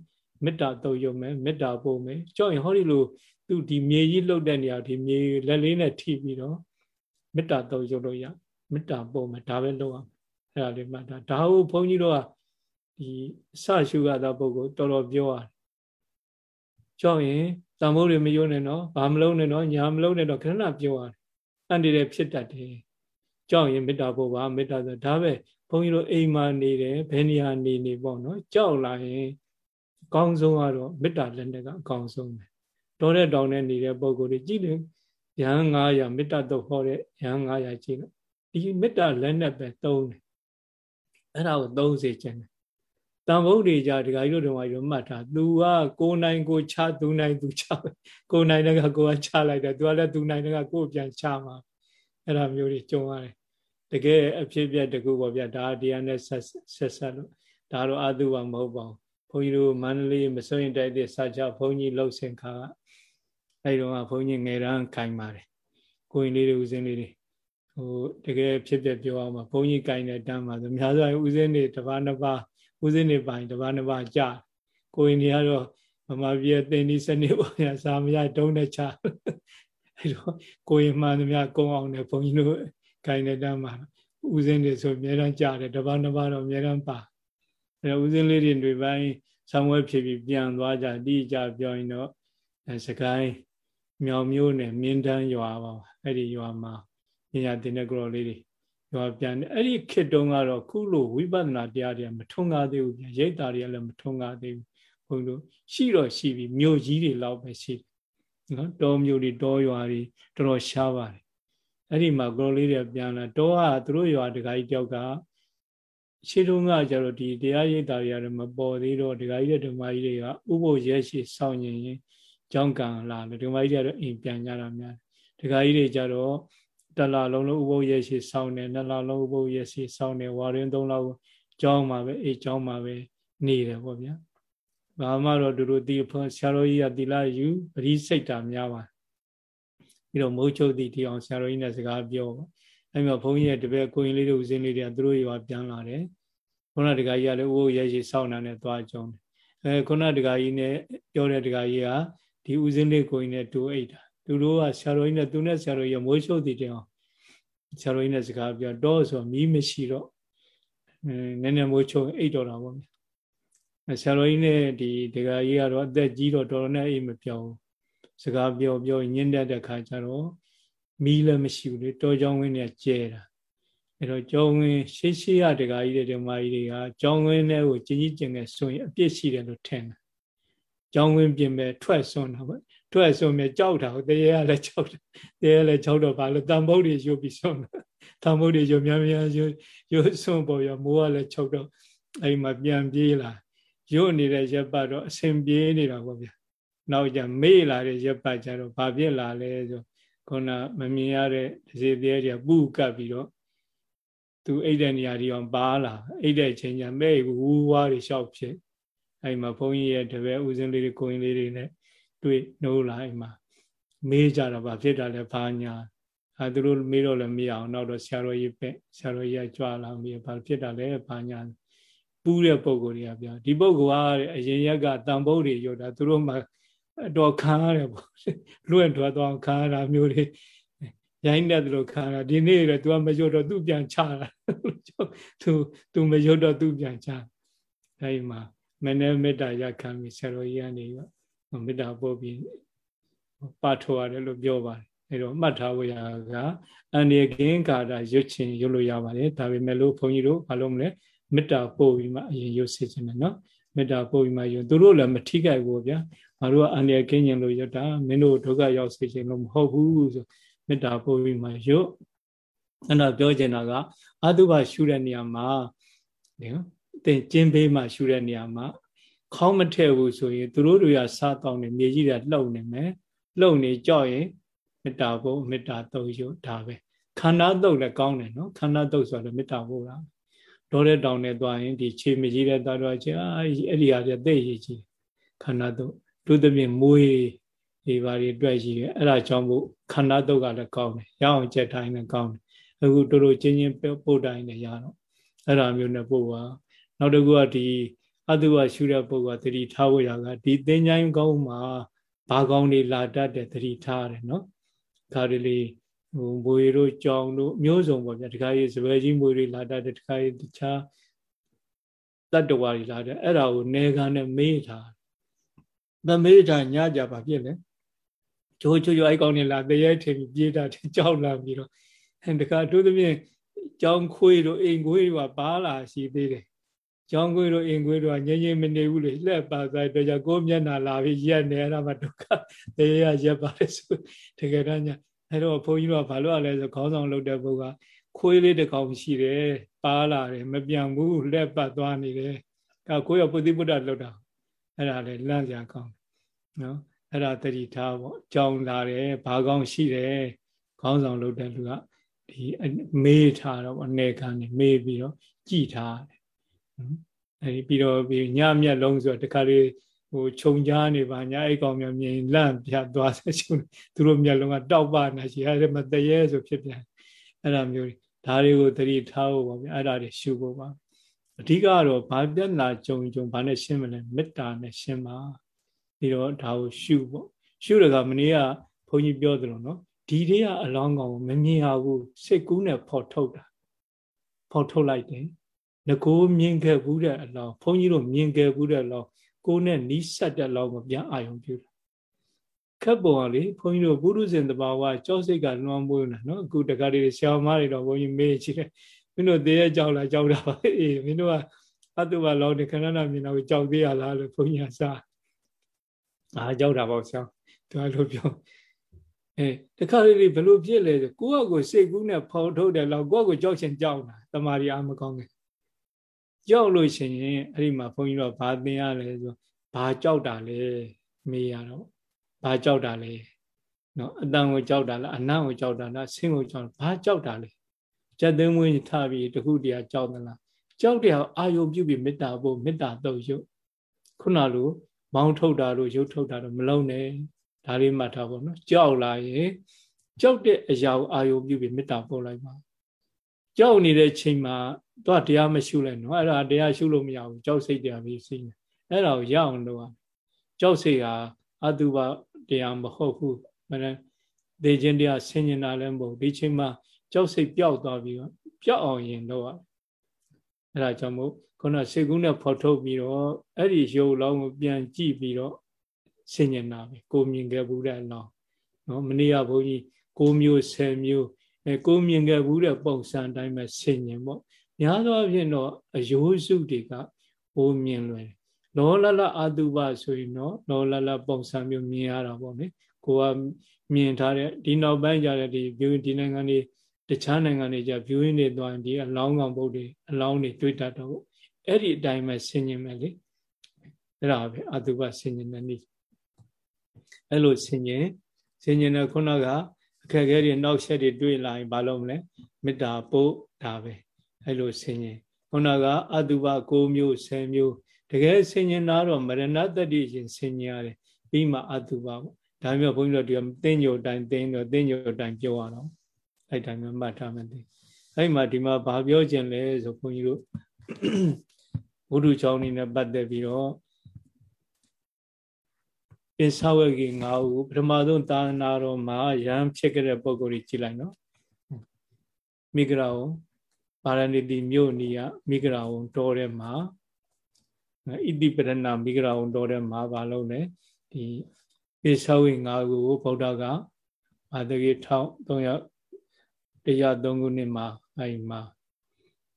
မေတ္တာတုတ်ယုံမယ်မေတ္တာပို့မယ်ကြောက်ရင်ဟောဒီလို သူဒီမြေကြီးလှုပ်တဲ့နေရာဒီမြေလက်လေးနဲ့ထိပြီးတော့မေတ္တာတုတ်ယုံလို့ရမေတ္တာပို့မယ်ဒါပဲလုပ်အောင်အဲ့ဒါလေးမှတ်တာဒါဟုတ်ဘုန်းကြီးတို့ကဒီအစရှုရတဲ့ပုဂ္ဂိုလ်တော်တော်ပြောရတယ်ကြောက်ရင်တန်ဖိုးတွေမယိုးနဲ့နော်ဘာမလုံးနဲ့နော်ညာမလုံးနဲ့တော့ခဏပြောရတယ်အန္တရာယ်ဖြစ်တတ်တယ်ကြောက်ရင်မေတ္တာပို့ပါမေတ္တာဆိုဒါပဲဘုန်းကြီးတို့အိမ်မှာနေတယ်ဘယ်နေရာနေနေပေါ့နော်ကြောက်လာရင်အကောင်းဆုံးကတော့မေတ္တာလက်နဲ့ကအကောင်းဆုံးပဲ တောတဲ့တောင်နဲ့နေတဲ့ပုံကိုယ်ကြီးကြည့်တယ်ရဟန်း900မေတ္တာတော့ဟောတဲ့ရဟန်း900ကြည့်လို့ဒီမေတ္တာလက်နဲ့ပဲသုံးတယ်အဲ့ဒါကိုသုံးစေခြင်းတယ်တန်ဖို့တွေကြဒကာကြီးတို့တော်မကြီးတို့မှတ်ထား तू ကကိုနိုင်ကိုချသူနိုင်သူချကိုနိုင်တဲ့ကကိုကချလိုက်တယ် तू ကလည်းသူနိုင်တဲ့ကကိုပြန်ချမှာအဲ့ဒါမျိုးတွေကြုံရတယ်တကယ်အဖြစ်ပြက်တကူပေါ့ဗျာဒါတရားနဲ့ဆက်ဆက်ဆက်လို့ဒါတော့အတုပါမဟုတ်ပါဘူးဘုန်းကြီးတို့မန္တလေးမစိုးရင်တိုက်တဲ့စာချဘုန်းကြီးလှုပ်ဆင်ခါက အဲ့တော့ဘုန်းကြီးငယ်တန်းခိုင်ပါတယ်ကိုရင်လေးတွေဦးစင်းလေးတွေဟိုတကယ်ဖြစ်ပြက်ပြောအောင်ပါဘုန်းကြီးကိုင်တဲ့တန်းပါဆိုများစွာဦးစင်းတွေတစ်ပါးနှစ်ပါးဦးစင်းတွေပိုင်တစ်ပါးနှစ်ပါးကြာကိုရင်တွေကတော့မမပြည့်တင်ဒီစနစ်ပေါ်ရစာမရတုံးတဲ့ချအဲ့တော့ကိုရင်မှန်သမျှကုန်းအောင်တယ်ဘုန်းကြီးတို့ကိုင်တဲ့တန်းမှာဦးစင်းတွေဆိုအများအားကြာတယ်တစ်ပါးနှစ်ပါးတော့အများအားပါအဲ့တော့ဦးစင်းလေးတွေတွေပိုင်းဆောင်းဝဲဖြစ်ပြီးပြန်သွားကြတိကြပြောရင်တော့စကိုင်း မြောင်မျိုးနဲ့မြင်းတန်းရွာပါအဲ့ဒီရွာမှာပညာသင်တဲ့ကြော်လေးတွေရွာပြန်တယ်အဲ့ဒီခေတ်တုန်းကတော့ခုလိုဝိပဿနာတရားတွေမထွန်းကားသေးဘူးပြန်ရိတ်တာတွေကလည်းမထွန်းကားသေးဘူးဘုန်းတို့ရှိတော့ရှိပြီမြို့ကြီးတွေလောက်ပဲရှိတယ်နော်တောမြို့တွေတောရွာတွေတော်တော်ရှားပါတယ်အဲ့ဒီမှာကြော်လေးတွေပြန်လာတောကသူတို့ရွာတခါကြီးတယောက်ကရှေးတုန်းကကျတော့ဒီတရားရိပ်တာတွေကလည်းမပေါ်သေးတော့ဒကာကြီးတဲ့ဓမ္မကြီးတွေကဥပုပ်ရဲရှိစောင့်ရင်ရင် ကြောင်းကံလာတယ်ဓမ္မကြီးတွေကတော့အိမ်ပြန်ကြတာများဒကာကြီးတွေကျတော့တလလုံးလုံးဥပုပ်ရဲရှိစောင့်တယ်နှစ်လလုံးဥပုပ်ရဲရှိစောင့်တယ်ဝါရင်သုံးလောက်ကြောင်းမှာပဲအိမ်ကြောင်းမှာပဲနေတယ်ပေါ့ဗျာဘာမှတော့သူတို့ဒီဆရာတော်ကြီးကတိလာယူပရိစိတ်တာများပါပြီးတော့မိုးချုပ်တီတီအောင်ဆရာတော်ကြီးနဲ့စကားပြောပါအဲ့မှာဘုန်းကြီးရဲ့တပည့်ကိုရင်လေးတို့ဦးစင်းလေးတွေကသူတို့ရွာပြန်လာတယ်ခုနတကကြီးကလည်းအိုးရဲရှိစောင့်နေတာသွားကြုံတယ်အဲခုနတကကြီးနဲ့ပြောတဲ့တကကြီးက ဒီဦးစင်းလေးကိုရင်နဲ့တူအိတ်တာသူတို့ကဆရာတော်ကြီးနဲ့သူနဲ့ဆရာတော်ကြီးမိုးချုပ်တည်တယ်အောင်ဆရာတော်ကြီးနဲ့စကားပြောတော့ဆိုမီးမရှိတော့နည်းနည်းမိုးချုပ်အိတ်တော်တာပေါ့ဆရာတော်ကြီးနဲ့ဒီတကကြီးကတော့အသက်ကြီးတော့တော်တော်နဲ့အိတ်မပြောဘူးစကားပြောပြောညင်းတတ်တဲ့ခါကျတော့မီးလည်းမရှိဘူးလေတောကြောင်းဝင်းနဲ့ကျဲတာအဲ့တော့ကြောင်းဝင်းရှေးရှေးရတကာကြီးတဲ့ဓမ္မကြီးတွေကကြောင်းဝင်းထဲကိုကြီးကြီးကျင်ကျင်ဆိုရင်အပြစ်ရှိတယ်လို့ထင်တယ် ကြောင်းဝင်းပြင်မဲ့ထွက်ဆွန်းတာပေါ့ထွက်ဆွန်းမဲ့ကြောက်တာဟုတ်တရေကလည်းကြောက်တယ်တရေလည်းကြောက်တော့ဘာလို့တန်ဖို့တွေရုပ်ပြီးဆွန်းတာတန်ဖို့တွေရုပ်များများရုပ်ရုပ်ဆွန်းပေါ်ရမိုးကလည်းချုပ်တော့အဲ့မှာပြန်ပြေးလာရုပ်နေတဲ့ရက်ပတ်တော့အစဉ်ပြေးနေတာပေါ့ဗျာနောက်ကြမေ့လာတဲ့ရက်ပတ်ကျတော့ဘာဖြစ်လာလဲဆိုခုနမမြင်ရတဲ့ဒစီသေးတွေကပူကပ်ပြီးတော့သူအိတ်တဲ့နေရာတွေအောင်ပါလာအိတ်တဲ့ချိန်ကျမဲ့ဝူဝါးတွေလျှောက်ဖြစ် အဲ့မှာဘုန်းကြီးရဲ့တပည့်ဦးစင်းလေးတွေကိုရင်လေးတွေနဲ့တွေ့နှိုးလာအဲ့မှာမေးကြတာဗာဖြစ်တာလဲဘာညာအဲသူတို့မေးတော့လည်းမရအောင်နောက်တော့ဆရာတော်ကြီးပဲဆရာတော်ကြီးကကြွလာမေးဘာဖြစ်တာလဲဘာညာပူးတဲ့ပုံကိုယ်တွေကပြောဒီပုံကအရင်ရက်ကတန်ဖို့တွေရုပ်တာသူတို့မှတော့ခံရတယ်ပေါ့လွင့်ထွက်သွားခံရတာမျိုးတွေရိုင်းတဲ့သူလိုခံရဒီနေ့တော့ तू မရွတ်တော့ तू ပြန်ချတာ तू तू မရွတ်တော့ तू ပြန်ချအဲဒီမှာ မနေ့မေတ္တာရခံပြီးဆရာတော်ကြီးကနေမေတ္တာပို့ပြီးပါထောရတယ်လို့ပြောပါတယ်အဲတော့မှတ်ထားဖို့ရကအန္တရာယ်ကင်းကာတာရွတ်ချင်ရွတ်လို့ရပါတယ်ဒါပေမဲ့လို့ဘုန်းကြီးတို့ဘာလို့မလဲမေတ္တာပို့ပြီးမှအရင်ရွတ်စေချင်တယ်နော်မေတ္တာပို့ပြီးမှရွတ်သူတို့လည်းမထိခိုက်ဘူးဗျာငါတို့ကအန္တရာယ်ကင်းကျင်လို့ရွတ်တာမင်းတို့ဒုက္ခရောက်စေခြင်းလို့မဟုတ်ဘူးဆိုမေတ္တာပို့ပြီးမှရွတ်အဲ့တော့ပြောချင်တာကအတုပရှုတဲ့နေရာမှာနော် တင်ကျင်းပေးမှရှုတဲ့နေရာမှာခေါင်းမထည့်ဘူးဆိုရင်သူတို့တွေကစားတောင်းနေမြေကြီးတွေလှုပ်နေမယ်လှုပ်နေကြောက်ရင်မေတ္တာပို့မေတ္တာတုံရွတ်ဒါပဲခန္ဓာတုတ်လည်းကောင်းတယ်နော်ခန္ဓာတုတ်ဆိုတော့မေတ္တာပို့တာဒေါ်တဲ့တောင်နဲ့သွားရင်ဒီခြေမကြီးတဲ့သွားတော့ချင်အဲ့ဒီဟာတွေသိရကြီးခန္ဓာတုတ်တို့သဖြင့်မွေးဒီပါတွေတွေ့ရှိတယ်အဲ့ဒါကြောင့်မို့ခန္ဓာတုတ်ကလည်းကောင်းတယ်ရအောင်ချက်တိုင်းလည်းကောင်းတယ်အခုတို့တို့ချင်းချင်းပို့တိုင်းလည်းရတော့အဲ့ဒါမျိုးနဲ့ပို့ပါ နောက်တစ်ခုကဒီအတုဝရှုတဲ့ပုဂ္ဂိုလ်သတိထားဖို့ရကဒီသင်္ချိုင်းကောင်းမှာဘာကောင်းတွေလာတတ်တဲ့သတိထားရတယ်နော်ခါရလေးဟိုမွေတို့ကြောင်တို့မျိုးစုံပေါ့ဗျာတခါကြီးစပယ်ကြီးမွေတွေလာတတ်တယ်တခါကြီးတခြားတတ္တဝါတွေလာတယ်အဲ့ဒါကိုနေခံနဲ့မေးထားသမေးထားညကြပါဖြစ်လေချိုးချိုးချိုးအဲ့ကောင်းနေလာတရေထင်ပြေးတာကြောက်လာပြီးတော့တခါတို့သဖြင့်ကြောင်ခွေးတို့အိမ်ခွေးတို့ကပါလာရှိသေးတယ် ကျောင်းခွေးတို့အိမ်ခွေးတို့ကငြိမ်ငြိမ်မနေဘူးလေလှက်ပါဆိုင်တော့ကြောင့်ကိုယ်မျက်နှာလာပြီးရက်နေအဲ့ဒါမှဒုက္ခတရားရက်ပါလေဆိုတကယ်တော့ညာအဲ့တော့ဘုန်းကြီးတို့ကဘာလို့လဲဆိုခေါင်းဆောင်လုပ်တဲ့ဘုရားခွေးလေးတစ်ကောင်ရှိတယ်ပါလာတယ်မပြန်ဘူးလက်ပတ်သွားနေတယ်ဒါကိုယ့်ရပုသိပုတ္တလောက်တာအဲ့ဒါလည်းလန့်ကြကောင်းနော်အဲ့ဒါတတိထားပေါ့ကြောင်းလာတယ်ဘာကောင်းရှိတယ်ခေါင်းဆောင်လုပ်တဲ့လူကဒီမေးထားတော့အနေခံနေမေးပြီးတော့ကြည်ထားတယ်နော် အဲဒီပြီးတော့ပြီးညမျက်လုံးဆိုတော့တခါလေးဟိုခြုံကြားနေပါညာအဲ့ကောင်များမြင်လန့်ပြသွားဆက်ရှင်သူတို့မျက်လုံးကတောက်ပနေရှိအဲ့ဒါမတရေဆိုဖြစ်ပြန်အဲ့ဒါမျိုးဒါတွေကိုသတိထားဖို့ပါဗျအဲ့ဒါတွေရှုဖို့ပါအဓိကတော့ဘာပြက်လာကြုံကြုံဘာနဲ့ရှင်းမလဲမေတ္တာနဲ့ရှင်းပါပြီးတော့ဒါကိုရှုပေါ့ရှုရကမနေ့ကဘုန်းကြီးပြောသလိုနော်ဒီတွေကအလောင်းကောင်မမြင်ရဘူးစိတ်ကူးနဲ့ဖော်ထုတ်တာဖော်ထုတ်လိုက်တယ် ငကိုမြင်ခဲ့ဘူးတဲ့အလောင်းဘုန်းကြီးတို့မြင်ခဲ့ဘူးတဲ့အလောင်းကိုယ်နဲ့နီးစပ်တဲ့လောင်းကိုပြန်အာယုံပြုတာခက်ပေါ်ကလေဘုန်းကြီးတို့ပုရုဇဉ်တဘာဝကြောစိတ်ကလွန်မွေးနေတာနော်အခုတခါတည်းဆရာမတွေတော့ဘုန်းကြီးမေးကြည့်တယ်မင်းတို့တည်းရဲ့ကြောက်လားကြောက်တာပါအေးမင်းတို့ကအတုပါလောင်းနေခဏနာမြင်တော့ကြောက်သေးရလားလို့ဘုန်းကြီးကစားအာကြောက်တာပေါ့ဆရာသူကလို့ပြောအဲတခါလေးဘယ်လိုဖြစ်လဲဆိုကိုယ့်အကိုစိတ်ကူးနဲ့ဖော်ထုတ်တယ်လို့ကိုယ့်အကိုကြောက်ချင်ကြောက်တာတမာရီအားမကောင်းဘူး ကြောက်လို့ရှိရင်အဲ့ဒီမှာဘုန်းကြီးတို့ဘာသင်ရလဲဆိုဘာကြောက်တာလဲမေးရတော့ဘာကြောက်တာလဲနော်အတန်ကိုကြောက်တာလားအနံ့ကိုကြောက်တာလားဆင်းကိုကြောက်ဘာကြောက်တာလဲစက်သိမ်းဝင်းထားပြီးတခုတည်းကြောက်သလားကြောက်တဲ့အာယုပြုပြီးမေတ္တာဖို့မေတ္တာတော့ရုပ်ခုနလိုမောင်းထုတ်တာလို့ရုပ်ထုတ်တာတော့မလုံးနဲ့ဒါလေးမှတ်ထားဖို့နော်ကြောက်လာရင်ကြောက်တဲ့အရာကိုအာယုပြုပြီးမေတ္တာပို့လိုက်ပါ ကြောက်နေတဲ့ချိန်မှာတော့တရားမရှုလိုက်နော်အဲ့ဒါတရားရှုလို့မရဘူးကြောက်စိတ်တရားပြီးစိနေအဲ့ဒါကိုရအောင်လုပ်ရကြောက်စိတ်ဟာအတုပတရားမဟုတ်ဘူးမနဲ့ဒေခြင်းတရားဆင်ញင်တာလည်းမဟုတ်ဒီချိန်မှာကြောက်စိတ်ပျောက်သွားပြီးတော့ပျောက်အောင်ရင်လုပ်ရအဲ့ဒါကြောင့်မို့ခုနစေကုနဲ့ဖော်ထုတ်ပြီးတော့အဲ့ဒီရုပ်လောင်းကိုပြန်ကြည့်ပြီးတော့ဆင်ញင်တာပဲကိုမြင်ခဲ့ဘူးတဲ့အလောင်းနော်မနေ့ကဘုန်းကြီး9မျိုး10မျိုး အဲကိုမြင်ခဲ့ဘူးတဲ့ပုံစံအတိုင်းပဲဆင်ញင်ပေါ့များသောအားဖြင့်တော့အယိုးစုတွေကဘိုးမြင်လွယ်လောလလအတုပဆိုရင်တော့လောလလပုံစံမျိုးမြင်ရတာပေါ့လေကိုကမြင်ထားတဲ့ဒီနောက်ပိုင်းကြတဲ့ဒီဘီဒီနိုင်ငံတွေတခြားနိုင်ငံတွေကြဘီဝင်းတွေသွားရင်ဒီအလောင်းကောင်ပုတ်တွေအလောင်းတွေတွေ့တတ်တော့အဲ့ဒီအတိုင်းပဲဆင်ញင်မယ်လေအဲ့ဒါပဲအတုပဆင်ញင်တဲ့နည်းအဲ့လိုဆင်ញင်ဆင်ញင်တဲ့ခုနက အခက်အခဲတွေနောက်ဆက်တွေတွေ့လာရင်ဘာလုပ်မလဲမေတ္တာပို့ဒါပဲအဲ့လိုဆင်ញင်ခုနကအတုပ6မျိုး10မျိုးတကယ်ဆင်ញင်တာတော့မရဏတတိရှင်ဆင်ញင်ရတယ်ပြီးမှအတုပပေါ့ဒါမျိုးဘုန်းကြီးတို့ဒီတင်းညိုတိုင်းတင်းတော့တင်းညိုတိုင်းပြောရတော့အဲ့တိုင်းမျိုးမှတ်ထားမယ်အဲ့မှာဒီမှာဘာပြောခြင်းလဲဆိုဘုန်းကြီးတို့ဘုဒ္ဓချောင်းနေနဲ့ပတ်သက်ပြီးတော့ ပိသဝဂီ၅ဦးပထမဆုံးသာသနာတော်မှာရဟန်းဖြစ်ခဲ့တဲ့ပုဂ္ဂိုလ်ကြီးကြည့်လိုက်နော်မိဂရာဝဗာရဏိတိမြို့နီးကမိဂရာဝတော်ထဲမှာဣတိပရဏမိဂရာဝတော်ထဲမှာဘာလို့လဲဒီပိသဝဂီ၅ဦးကိုဗုဒ္ဓကဘာတကြီး1300တရား3ခုနှစ်မှာအဲဒီမှာ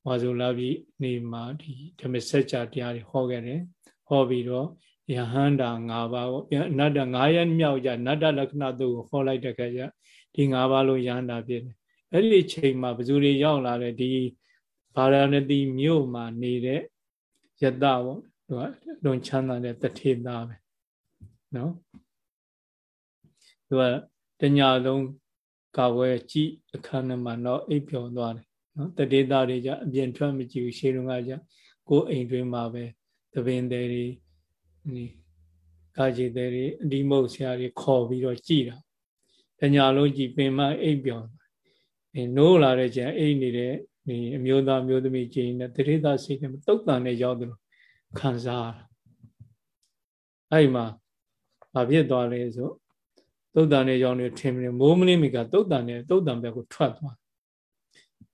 ဝါဇုလာပြီနေမှာဒီဓမ္မစကြာတရားတွေဟောခဲ့တယ်ဟောပြီးတော့ ယဟန္တာ၅ပါးပေါ့အနတ္တ9ရက်မြောက်ကြနတ္တလက္ခဏာတို့ကိုဟောလိုက်တဲ့ခါကျဒီ၅ပါးလုံးယဟန္တာဖြစ်တယ်အဲ့ဒီချိန်မှာဘယ်သူတွေရောက်လာလဲဒီဗာရာဏသီမြို့မှာနေတဲ့ယတပေါ့သူကလွန်ချမ်းသာတဲ့တထေသားပဲနော်သူကတညာလုံးကာဝဲကြည့်အခန်းထဲမှာတော့အိပ်ပျော်သွားတယ်နော်တထေသားတွေကြအပြင်ထွက်မကြည့်ဘူးရှေးတုန်းကကြကိုယ်အိမ်တွင်းမှာပဲသပင်တွေဒီ ကာကြည်တွေအဒီမုတ်ဆရာတွေခေါ်ပြီးတော့ကြည်တာတညာလုံးကြည်ပင်မအိပ်ပြောအဲနိုးလာတဲ့ကျန်အိပ်နေတဲ့ဒီအမျိုးသားမျိုးသမီးကြည်နဲ့တရေသားစိတ်နဲ့တုတ်တန်နဲ့ရောက်တယ်လို့ခံစားရတာအဲ့မှာဘာဖြစ်သွားလဲဆိုတုတ်တန်နဲ့ရောက်နေထင်တယ်မိုးမလင်းမီကတုတ်တန်နဲ့တုတ်တန်ဘက်ကိုထွက်သွား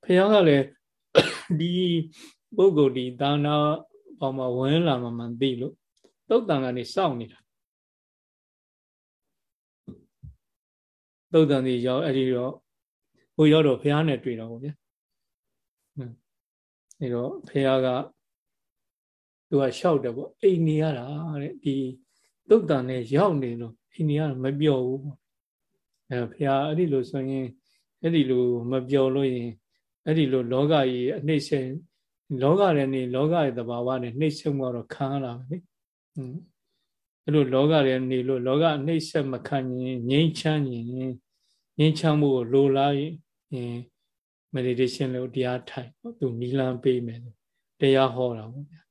ဖခင်ကလည်းဒီပုဂ္ဂိုလ်ဒီဒါနာပေါ်မှာဝင်လာမှမှသိလို့ သုတ်တန်ကနေစောင့်နေတာသုတ်တန်ဒီရောက်အဲ့ဒီတော့ဟိုရောက်တော့ဘုရားနဲ့တွေ့တော့ဗျာအဲတော့ဘုရားကသူကလျှောက်တယ်ပေါ့အိမ်နေရတာတဲ့ဒီသုတ်တန်နဲ့ရောက်နေလို့အိမ်နေရတာမပြောဘူးပေါ့အဲဘုရားအဲ့ဒီလိုဆိုရင်အဲ့ဒီလိုမပြောလို့ရင်အဲ့ဒီလိုလောကကြီးအနှိမ့်ဆင်လောကရဲ့နေလောကရဲ့သဘာဝနဲ့နှိမ့်ဆက်မှုတော့ခံရတာပဲလေอืม အဲ့လိုလောကရဲ့နေလို့လောကနှိမ့်ဆက်မခံရင်ငြိမ်းချမ်းရင်ငြိမ်းချမ်းမှုကိုလိုလားရင် meditation လို့တရားထိုင်သူနီလန်းပေးမယ်တရားဟောတာပေါ့ဗျာ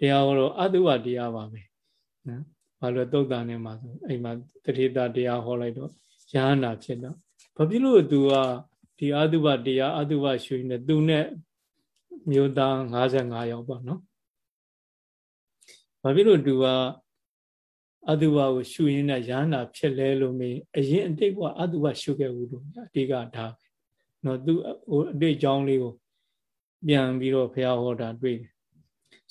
တရားဟောတော့အတုဝတရားပါပဲနော်ဘာလို့သုတ်တန်နဲ့မှာဆိုအိမ်မှာတတိတာတရားဟောလိုက်တော့ရဟန္တာဖြစ်တော့ဘာဖြစ်လို့ तू ကဒီအတုဝတရားအတုဝရှုနေသူနဲ့မြို့သား55ယောက်ပေါ့နော် ဘာဖြစ်လို့ तू ကအတုဝကိုရှုရင်းနဲ့ရဟန္တာဖြစ်လဲလို့မေးအရင်အတိတ်ကအတုဝရှုခဲ့ဘူးလို့အဓိကဒါပဲနော်သူဟိုအတိတ်ကြောင်းလေးကိုပြန်ပြီးတော့ဘုရားဟောတာတွေ့တယ်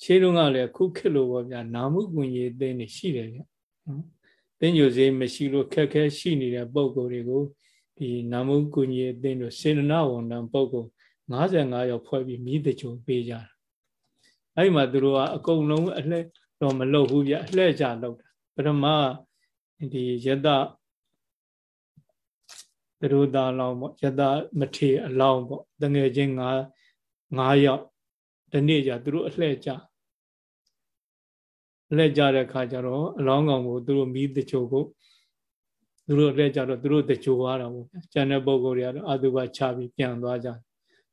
ရှင်းတော့ကလည်းခုခေတ်လိုပေါ့ဗျာနာမှုကွန်ရေးအသိနေရှိတယ်ဗျနော်သင်ညိုစေးမရှိလို့ခက်ခဲရှိနေတဲ့ပုံကိုယ်တွေကိုဒီနာမှုကွန်ရေးအသိတို့စေတနာဝန်တန်ပုံကို55ရောက်ဖွဲ့ပြီးမိတချို့ပေးကြတာအဲ့ဒီမှာသူတို့ကအကုန်လုံးအလှဲ့ တော့မလုပ်ဘူးဗျအလှဲ့ကြလုပ်တာပထမဒီယတသူတို့သားလောင်းပေါ့ယတမထေအလောင်းပေါ့တငယ်ချင်း၅၅ယောက်ဒီနေ့ကျသူတို့အလှဲ့ကြအလှဲ့ကြတဲ့ခါကျတော့အလောင်းကောင်ကိုသူတို့မိတချို့ကိုသူတို့အလှဲ့ကြတော့သူတို့တချို့သွားတာပေါ့ကျန်တဲ့ပုံကိုယ်တွေကတော့အတုပချပြီးပြန်သွားကြ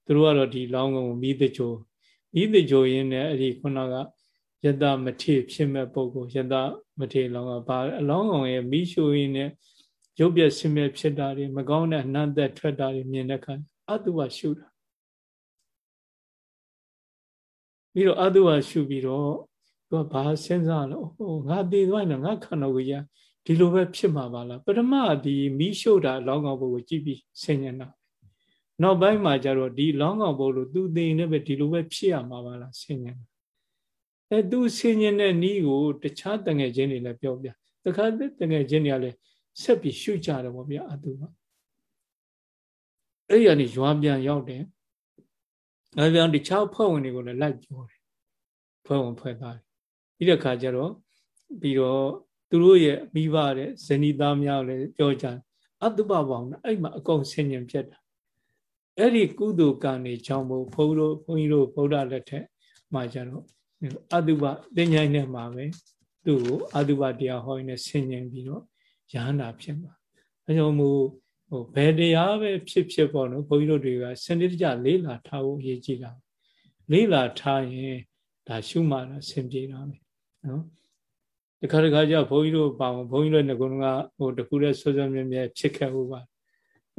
သူတို့ကတော့ဒီလောင်းကောင်ကိုမိတချို့မိတချို့ရင်းနဲ့အဲ့ဒီခုနက ယတမထေဖြစ်မဲ့ပုံကိုယတမထေလောင်းကဘာအလောင်းကောင်ရဲ့မိရှုရင်းနဲ့ရုပ်ပြဆင်းရဲဖြစ်တာတွေမကောင်းတဲ့အနန္တထွက်တာတွေမြင်တဲ့အခါအတုပရှုတာပြီးတော့အတုပရှုပြီးတော့သူကဘာစဉ်းစားလို့ဟိုငါတည်သွားရင်ငါခန္ဓာကိုယ်ကြီးဒီလိုပဲဖြစ်မှာပါလားပထမဒီမိရှုတာလောင်းကောင်ဘုတ်ကိုကြည့်ပြီးဆင်ញင်တာနောက်ပိုင်းမှာကျတော့ဒီလောင်းကောင်ဘုတ်လို့သူသိနေပဲဒီလိုပဲဖြစ်ရမှာပါလားဆင်ញင် အဲသူဆင်ញင်တဲ့နီးကိုတခြားတငယ်ချင်းတွေလည်းပြောပြတခါတငယ်ချင်းတွေကလည်းဆက်ပြီးရှုကြတယ်ပေါ့ဗျာအတူကအဲ့ဒီကနေရွာပြန်ရောက်တယ်အဲပြန်တခြားဖွဲ့ဝင်တွေကိုလည်းလိုက်ပြောတယ်ဖွဲ့ဝင်ဖွဲ့သားတယ်ပြီးတဲ့ခါကျတော့ပြီးတော့သူတို့ရဲ့မိဘတဲ့ဇနီးသားများလည်းပြောကြတယ်အတုပပေါင်းအဲ့မှာအကုန်ဆင်ញင်ဖြစ်တာအဲ့ဒီကုသိုလ်ကံနေကြောင့်ဘုန်းတို့ဘုန်းကြီးတို့ဗုဒ္ဓလက်ထက်မှာကျတော့ အတုပတင်ញိုင်းနဲ့မှာပဲသူ့ကိုအတုပတရားဟောရင်းနဲ့ဆင်ញင်ပြီးတော့ရဟန္တာဖြစ်မှာအဲကြောင့်မို့ဟိုဘယ်တရားပဲဖြစ်ဖြစ်ပေါ့နော်ဘုန်းကြီးတို့တွေကစနစ်တကျလေးလာထားဖို့အရေးကြီးတာလေးလာထားရင်ဒါရှုမှတော့ဆင်ပြေတာပဲနော်တခါတခါကျဘုန်းကြီးတို့ပါဘုန်းကြီးတို့ငကုန်းကဟိုတခုတည်းဆွဆွမြဲမြဲဖြစ်ခဲ့ဘူးပါ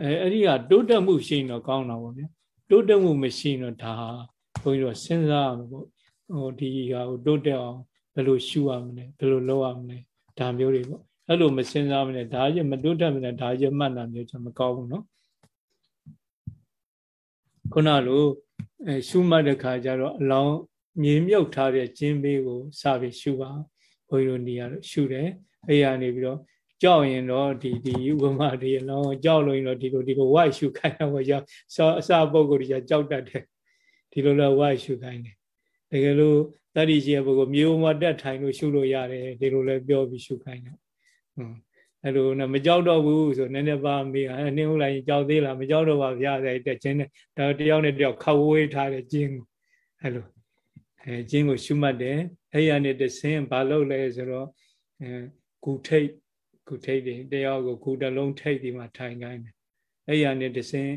အဲအဲ့ဒီကတိုးတက်မှုရှိရင်တော့ကောင်းတာပေါ့ဗျာတိုးတက်မှုမရှိရင်တော့ဒါဘုန်းကြီးတို့စဉ်းစားရမှာပေါ့ ဟိုဒီဟာကိုတိုးတက်အောင်ဘယ်လိုရှုရမလဲဘယ်လိုလုပ်ရမလဲဒါမျိုးတွေပေါ့အဲ့လိုမစင်စားမနဲ့ဒါရမတိုးတက်မနဲ့ဒါရမှတ်တာမျိုးချင်မကောင်းဘူးနော်ခုနလိုအဲရှုမှတ်တဲ့ခါကျတော့အလောင်းမြင်မြုပ်ထားတဲ့ကျင်းပေးကိုစပြီးရှုပါဘုန်းကြီးတို့နေရာတော့ရှုတယ်အဲ့ရနေပြီးတော့ကြောက်ရင်တော့ဒီဒီဥပမာတွေအလောင်းကြောက်လို့ရင်တော့ဒီလိုဒီလိုဝိုက်ရှုခိုင်းတော့ရောက်အစပုဂ္ဂိုလ်တွေကကြောက်တတ်တယ်ဒီလိုလဲဝိုက်ရှုခိုင်းတယ် တကယ်လို့တတိရှိရဲ့ပုဂ္ဂိုလ်မြေပေါ်တက်ထိုင်လို့ရှုလို့ရတယ်ဒီလိုလဲပြောပြီးရှုခိုင်းတယ်အဲ့လိုနဲ့မကြောက်တော့ဘူးဆိုနည်းနည်းပါမေးအဲနှင်းဟုတ်လိုက်ရင်ကြောက်သေးလားမကြောက်တော့ပါဗျာတဲ့တက်ချင်းနဲ့ဒါတယောက်နဲ့တယောက်ခဝေးထားတဲ့ကျင်းကိုအဲ့လိုအဲကျင်းကိုရှုမှတ်တယ်အဲ့ရနဲ့တဆင်းဘာလုပ်လဲဆိုတော့အဲဂူထိတ်ဂူထိတ်တယ်တယောက်ကိုဂူနှလုံးထိတ်ဒီမှာထိုင်ခိုင်းတယ်အဲ့ရနဲ့တဆင်း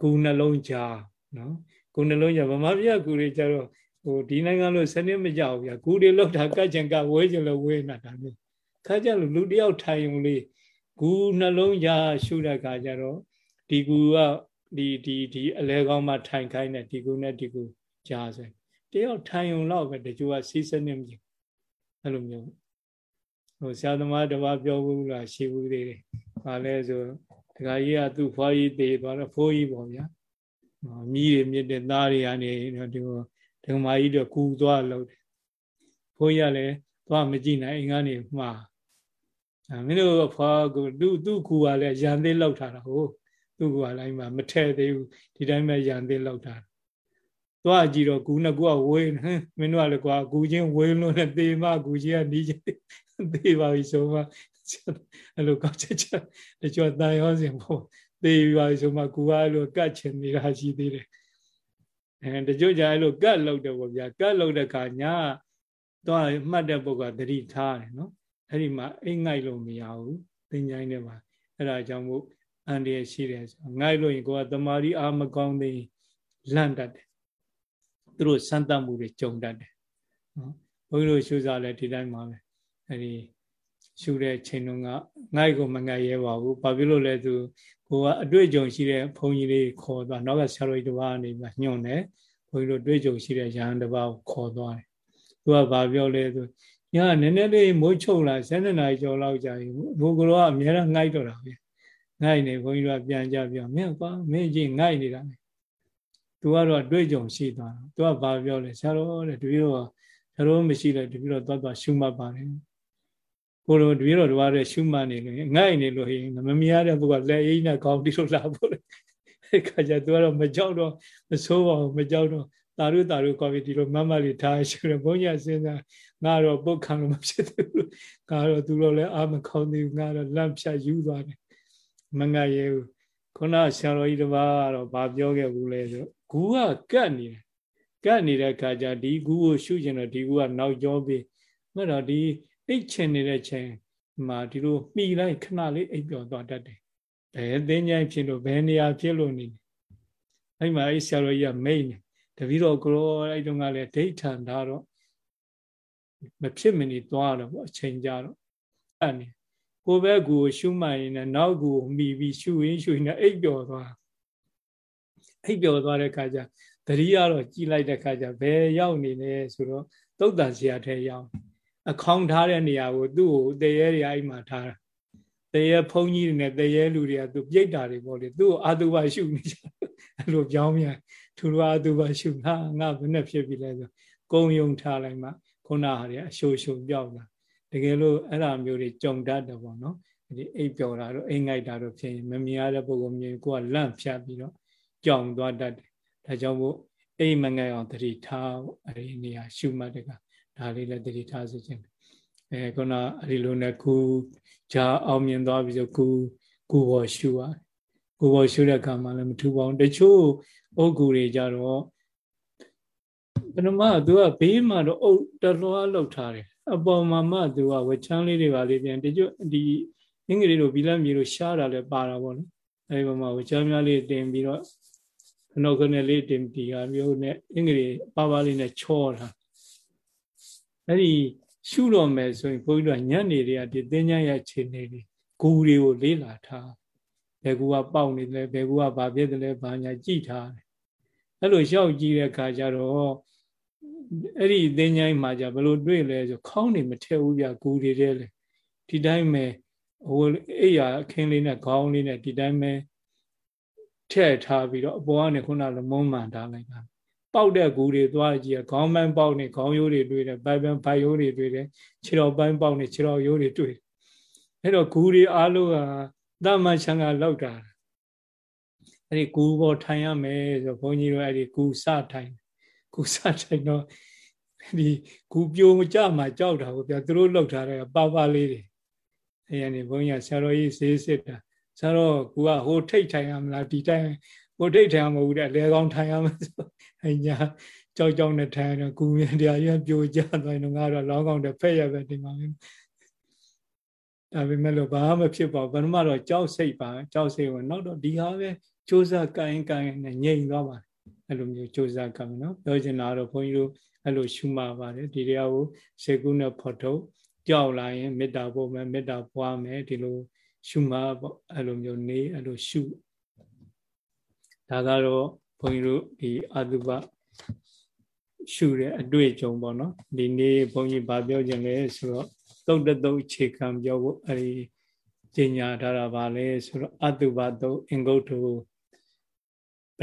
ဂူနှလုံးကြားနော်ဂူနှလုံးကြားဗမာပြည်ဂူတွေကြတော့ ဟိုဒီနိုင်ငံလို့စနစ်မကြောက်ဘူးဗျာဂူတွေလောက်တာကတ်ချင်ကဝေးချင်လို့ဝေးနေတာမျိုးခါကြလို့လူတယောက်ထိုင်ုံလေးဂူနှလုံးရာရှုတဲ့ခါကျတော့ဒီဂူကဒီဒီဒီအလဲကောင်းမှထိုင်ခိုင်းတဲ့ဒီဂူနဲ့ဒီဂူကြားဆိုတယောက်ထိုင်ုံလောက်ပဲတချို့ကစီးစနစ်မြင်အဲ့လိုမျိုးဟိုဆရာသမားတစ်ပါးပြောဘူးလားရှိဘူးသေးတယ်။ဘာလဲဆိုဒကာကြီးကသူ့ဖွားကြီးသေးသွားတော့ဖိုးကြီးပေါ့ဗျာ။မြည်တွေမြစ်တဲ့သားတွေကနေဒီ ဒကမာကြီးတော့ကူသွားလို့ဖိုးကြီးကလည်းသွားမကြည့်နိုင်အိမ်ကနေမှာမင်းတို့ဖွာကိုသူ့သူ့ကူကလည်းရန်သေးလောက်ထားတာဟုတ်သူ့ကူကလည်းမှာမထဲ့သေးဘူးဒီတိုင်းပဲရန်သေးလောက်ထားသွားကြည့်တော့ကူနှစ်ကူကဝေးမင်းတို့ကလည်းကွာကူချင်းဝေးလို့နဲ့သေမကူချင်းကနီးချင်းသေပါပြီဆိုမှအဲ့လိုကောက်ချက်ချက်တချို့တန်ရောစင်ဖို့သေပါပြီဆိုမှကူကအဲ့လိုကတ်ချင်နေတာရှိသေးတယ် အဲတချို့ကြအဲ့လိုကတ်လောက်တယ်ပေါ့ဗျာကတ်လောက်တဲ့ခါညာတော့မှတ်တဲ့ပုဂ္ဂိုလ်ကသတိထားတယ်နော်အဲ့ဒီမှာအိမ်ငိုက်လို့မရဘူးသင်္ချိုင်းထဲမှာအဲ့ဒါကြောင့်မို့အန္တရာယ်ရှိတယ်ဆိုငိုက်လို့ရင်ကိုကတမာရီအာမကောင်းသေးလန့်တတ်တယ်သူတို့စမ်းသပ်မှုတွေကြုံတတ်တယ်နော်ဘုန်းကြီးတို့ရှုစားလဲဒီတိုင်းမှာပဲအဲ့ဒီရှုတဲ့ချိန်တုန်းကငိုက်ကိုမငိုက်ရဲပါဘူးဘာဖြစ်လို့လဲသူ ကိုကအတွေ့အကြုံရှိတဲ့ဘုန်းကြီးလေးခေါ်သွားနောက်ကဆရာတော်ကြီးတစ်ပါးကနေညွှန်တယ်ဘုန်းကြီးတို့တွေ့ကြုံရှိတဲ့ရဟန်းတစ်ပါးကိုခေါ်သွားတယ်သူကဘာပြောလဲသူညာနည်းနည်းလေးမိုးချုပ်လာ7နှစ်နာရီကျော်လောက်ကြာပြီဘုကရောကအများအားငိုက်တော့တာပဲငိုက်နေဘုန်းကြီးတို့ကပြန်ကြပြောမင်းကွာမင်းကြီးငိုက်နေတာလေသူကတော့တွေ့ကြုံရှိသွားတာသူကဘာပြောလဲဆရာတော်တဲ့တပည့်တော်ဆရာတော်မရှိလဲတပည့်တော်သွားသွားရှုမှတ်ပါတယ် ကိုလိုတပည့်တော်တို့ကရှုမှတ်နေလို့ငိုက်နေလို့ဟင်းမမြင်ရတဲ့ဘုကလက်အိနဲ့ကောင်းတိလို့လာဖို့လေအဲခါကျသူကတော့မကြောက်တော့မဆိုးပါဘူးမကြောက်တော့တာရုတာရုကော်ဖီဒီလိုမမလေးထားရှုရဘုန်းကြီးစဉ်းစားငါတော့ပုတ်ခံလို့မဖြစ်သေးဘူးငါတော့သူတော့လည်းအာမခေါင်းသေးဘူးငါတော့လန့်ဖြတ်ယူသွားတယ်မငတ်ရဲဘူးခုနဆရာတော်ကြီးတစ်ပါးကတော့ဗာပြောခဲ့ဘူးလေဆိုဂူကကတ်နေတယ်ကတ်နေတဲ့ခါကျဒီဂူကိုရှုကျင်တော့ဒီဂူကနောက်ကျောပြီးမှတော့ဒီ အိတ်ချင်နေတဲ့ချိန်မှာဒီလိုမှီလိုက်ခဏလေးအိပ်ပျော်သွားတတ်တယ်ဘယ်သိဉ္ဇိုင်းဖြစ်လို့ဘယ်နေရာဖြစ်လို့နေအဲ့မှာအဲ့ဆရာတော်ကြီးကမိတ်နေတပီတော့ကိုရောအဲ့တုန်းကလည်းဒိဋ္ဌံဒါတော့မဖြစ်မနေသွားတော့ပေါ့အချိန်ကြတော့အဲ့နေကိုဘက်ကူရှုမှတ်ရင်လည်းနောက်ကူမှီပြီးရှုရင်းရှုရင်းနဲ့အိပ်ပျော်သွားအိပ်ပျော်သွားတဲ့ခါကျတတိယတော့ကြီးလိုက်တဲ့ခါကျဘယ်ရောက်နေလဲဆိုတော့သုတ်တန်ဆရာထဲရောက် အခေါင်ထားတဲ့နေရာကိုသူ့ကိုတရေတွေအိမ်မှာထားတာတရေဖုန်းကြီးတွေနဲ့တရေလူတွေကသူပြိတ်တာတွေပေါ့လေသူ့ကိုအာတုဘရှုနေကြအဲ့လိုပြောင်းပြန်သူတို့အာတုဘရှုငါငါဘယ်နဲ့ဖြစ်ပြီလဲဆိုကုံယုံထားလိုက်မှခုနဟာတွေအရှိုးရှုံပြောက်လာတကယ်လို့အဲ့လိုမျိုးတွေကြုံတတ်တယ်ပေါ့နော်ဒီအိပ်ပျော်တာတော့အိမ်ငိုက်တာတော့ဖြစ်ရင်မမြင်ရတဲ့ပုံကိုမြင်ကိုကလန့်ဖြတ်ပြီးတော့ကြောင်သွားတတ်တယ်ဒါကြောင့်မို့အိမ်မငိုက်အောင်တတိထားအဲ့ဒီနေရာရှုမှတ်တဲ့က ဒါလေးလည်းတတိထားစေခြင်းအဲခုနအဲ့ဒီလိုနဲ့ကူဂျာအောင်မြင်သွားပြီဆိုကူကူဘောရှုရတယ်ကူဘောရှုတဲ့အခါမှာလည်းမထူပါဘူးတချို့အုတ်ကူတွေကြတော့ပထမသူကဘေးမှာတော့အုတ်တလွားလောက်ထားတယ်အပေါ်မှာမှသူကဝချမ်းလေးတွေပါလေးပြန်တချို့ဒီအင်္ဂလိပ်လိုဘီလက်မြေလိုရှားတာလည်းပါတာပေါ့နော်အဲဒီပေါ်မှာဝချမ်းများလေးတင်ပြီးတော့ခဏခဏလေးတင်ပြီးဟာမျိုးနဲ့အင်္ဂလိပ်ပါပါလေးနဲ့ချောတာ အဲ့ဒီရှုတော့မယ်ဆိုရင်ဘုန်းကြီးတို့ညနေတွေကဒီသင်္ချမ်းရခြေနေလေးဂူတွေကိုလေးလာထားဘယ်ကူကပေါက်နေတယ်ဘယ်ကူကဘာဖြစ်တယ်လဲဘာညာကြည့်ထားတယ်အဲ့လိုရှောက်ကြည့်တဲ့အခါကျတော့အဲ့ဒီသင်္ချိုင်းမှာじゃဘယ်လိုတွေ့လဲဆိုခေါင်းနေမထည့်ဘူးပြဂူတွေတဲ့လေဒီတိုင်းပဲဟိုအိယာအခင်းလေးနဲ့ခေါင်းလေးနဲ့ဒီတိုင်းပဲထည့်ထားပြီးတော့အပေါ်ကနေခုနကမုံမှန်ထားလိုက်တာ ပေါက်တဲ့ဂူတွေသွားကြည့်ခေါင်းပိုင်းပေါက်နေခေါင်းရိုးတွေတွေ့တယ်ဘိုင်ပန်ဘိုင်ရိုးတွေတွေ့တယ်ခြေတော်ပိုင်းပေါက်နေခြေတော်ရိုးတွေတွေ့တယ်အဲ့တော့ဂူတွေအားလုံးကသမန်ချံကလောက်တာအဲ့ဒီဂူပေါ်ထိုင်ရမယ်ဆိုဘုန်းကြီးတို့အဲ့ဒီဂူစထိုင်ဂူစထိုင်တော့ဒီဂူပြိုကြမှာကြောက်တာကိုဗျာသူတို့လောက်ထားတဲ့ပါပါလေးတွေအဲ့ရနေဘုန်းကြီးဆရာတော်ကြီးစေးစစ်တာဆရာတော်ကူကဟိုထိတ်ထိုင်ရမလားဒီတိုင်း ဟိုထိတ်ထိုင်မဟုတ်ဘူးတဲ့အလဲကောင်းထိုင်ရမယ်ဆိုအညာကြောက်ကြောက်နဲ့ထိုင်တော့ကူမြတရားကြီးပြိုကျသွားရင်တော့ငါတော့လောင်းကောင်းတဲ့ဖက်ရပဲဒီမှာပဲဒါပေမဲ့လို့ဘာမှမဖြစ်ပါဘူးဘာမှတော့ကြောက်စိတ်ပါကြောက်စိတ်ဝင်နောက်တော့ဒီဟာပဲစူးစမ်းကိုင်းကိုင်းနဲ့ငြိမ်သွားပါတယ်အဲ့လိုမျိုးစူးစမ်းကမယ်နော်ပြောချင်တာတော့ဘုန်းကြီးတို့အဲ့လိုရှုမှပါတယ်ဒီတရားကိုစေကုနဲ့ဖော်ထုတ်ကြောက်လာရင်မေတ္တာပို့မယ်မေတ္တာပွားမယ်ဒီလိုရှုမှပေါ့အဲ့လိုမျိုးနေအဲ့လိုရှု ဒါကတော့ဘုန်းကြီးတို့ဒီအတုပရှုတဲ့အတွေ့အကြုံပေါ့နော်ဒီနေ့ဘုန်းကြီးဗာပြောခြင်းလဲဆိုတော့တုတ်တုတ်ခြေခံပြောဖို့အဲဒီကျင်ညာထားတာပါလဲဆိုတော့အတုပတုတ်အင်္ဂုတ္တပ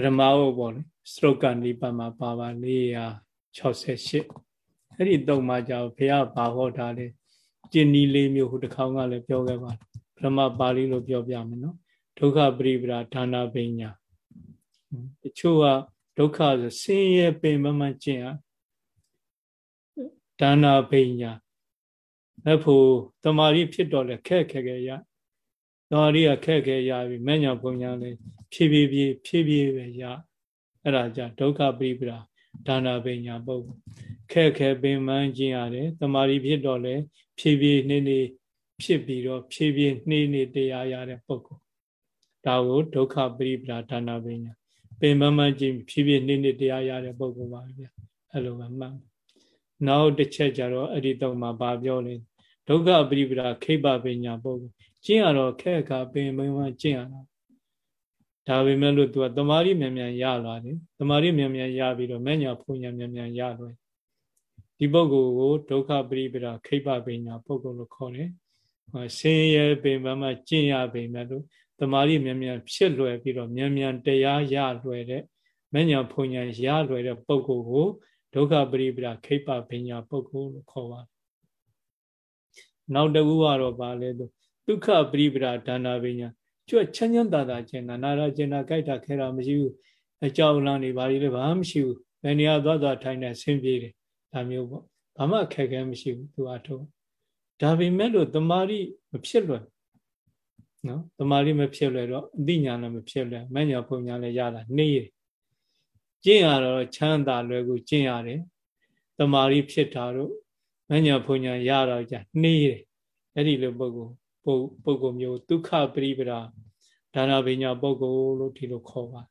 ရမဟုတ်ပေါ့လေစတုတ်ကနိပါမှာပါပါ468အဲ့ဒီတုတ်မှာကြောင့်ဘုရားဘာဟောတာလဲကျင်နီလေးမျိုးဟိုတစ်ခေါင်းကလည်းပြောခဲ့ပါတယ်ပရမပါဠိလိုပြောပြမယ်နော်ဒုက္ခပရိပရာဒါနာပညာ တချို့ကဒုက္ခဆိုဆင်းရဲပင်မမှကျင့်ရဒါနာပညာအဖို့တမာရီဖြစ်တော့လေခက်ခက်ခဲရတမာရီကခက်ခဲရပြီမဲ့ညာပုံညာလေဖြည်းဖြည်းဖြည်းဖြည်းဖြည်းပဲရအဲ့ဒါကြဒုက္ခပရိပရာဒါနာပညာပုဂ္ဂိုလ်ခဲခဲပင်ပန်းခြင်းရတယ်တမာရီဖြစ်တော့လေဖြည်းဖြည်းနှင်းနှင်းဖြစ်ပြီးတော့ဖြည်းဖြည်းနှင်းနှင်းတရားရတဲ့ပုဂ္ဂိုလ်ဒါကိုဒုက္ခပရိပရာဒါနာပညာ ပင်ပန်းမှခြင်းဖြည်းဖြည်းနှင်းနှင်းတရားရတဲ့ပုဂ္ဂိုလ်ပါဗျာအဲ့လိုပဲမှတ်နောက်တစ်ချက်ကြတော့အဲ့ဒီတော့မှဗာပြောလဲဒုက္ခပရိပရာခိဗ္ဗပညာပုဂ္ဂိုလ်ကျင့်ရတော့ခက်ခါပင်ပန်းမှကျင့်ရတာဒါပေမဲ့လို့ तू ကတမာရီမြန်မြန်ရလာတယ်တမာရီမြန်မြန်ရပြီးတော့မဲ့ညာဖုန်ညာမြန်မြန်ရလွယ်ဒီပုဂ္ဂိုလ်ကိုဒုက္ခပရိပဒခိဗ္ဗပညာပုဂ္ဂိုလ်လို့ခေါ်တယ်ဆင်းရဲပင်ပန်းမှကျင့်ရပေမဲ့လို့ တမာရီမြန်မြန်ဖြစ်လွယ်ပြီးတော့မြန်မြန်တရားရလွယ်တဲ့မဲ့ညာဖုန်ညာရလွယ်တဲ့ပုဂ္ဂိုလ်ကိုဒုက္ခပရိပဒခိဗ္ဗပညာပုဂ္ဂိုလ်လို့ခေါ်ပါတယ်နောက်တစ်ခုကတော့ဗာလဲဒုက္ခပရိပဒဒါနာပညာကျွတ်ချမ်းချမ်းသာသာကျင်တာနာရကျင်တာကြိုက်တာခဲတာမရှိဘူးအကြောင်းလန်းနေပါလိမ့်လေဘာမှမရှိဘူးဘယ်နေရာသွားသွားထိုင်နေဆင်းပြေးတယ်ဒါမျိုးပေါ့ဘာမှခက်ခဲမရှိဘူးသူအထုံးဒါပေမဲ့လို့တမာရီမဖြစ်လွယ် နော်တမာရီမဖြစ်လွယ်တော့အသိဉာဏ်လည်းမဖြစ်လွယ်မညာပုံညာလည်းရတာနေရကျင့်ရတော့ချမ်းသာလွယ်ကိုကျင့်ရတယ်တမာရီဖြစ်တာတော့မညာပုံညာရတော့じゃနေရအဲ့ဒီလိုပုဂ္ဂိုလ်ပုဂ္ဂိုလ်မျိုးဒုက္ခပရိပဒါဒါနာပညာပုဂ္ဂိုလ်လို့ဒီလိုခေါ်ပါ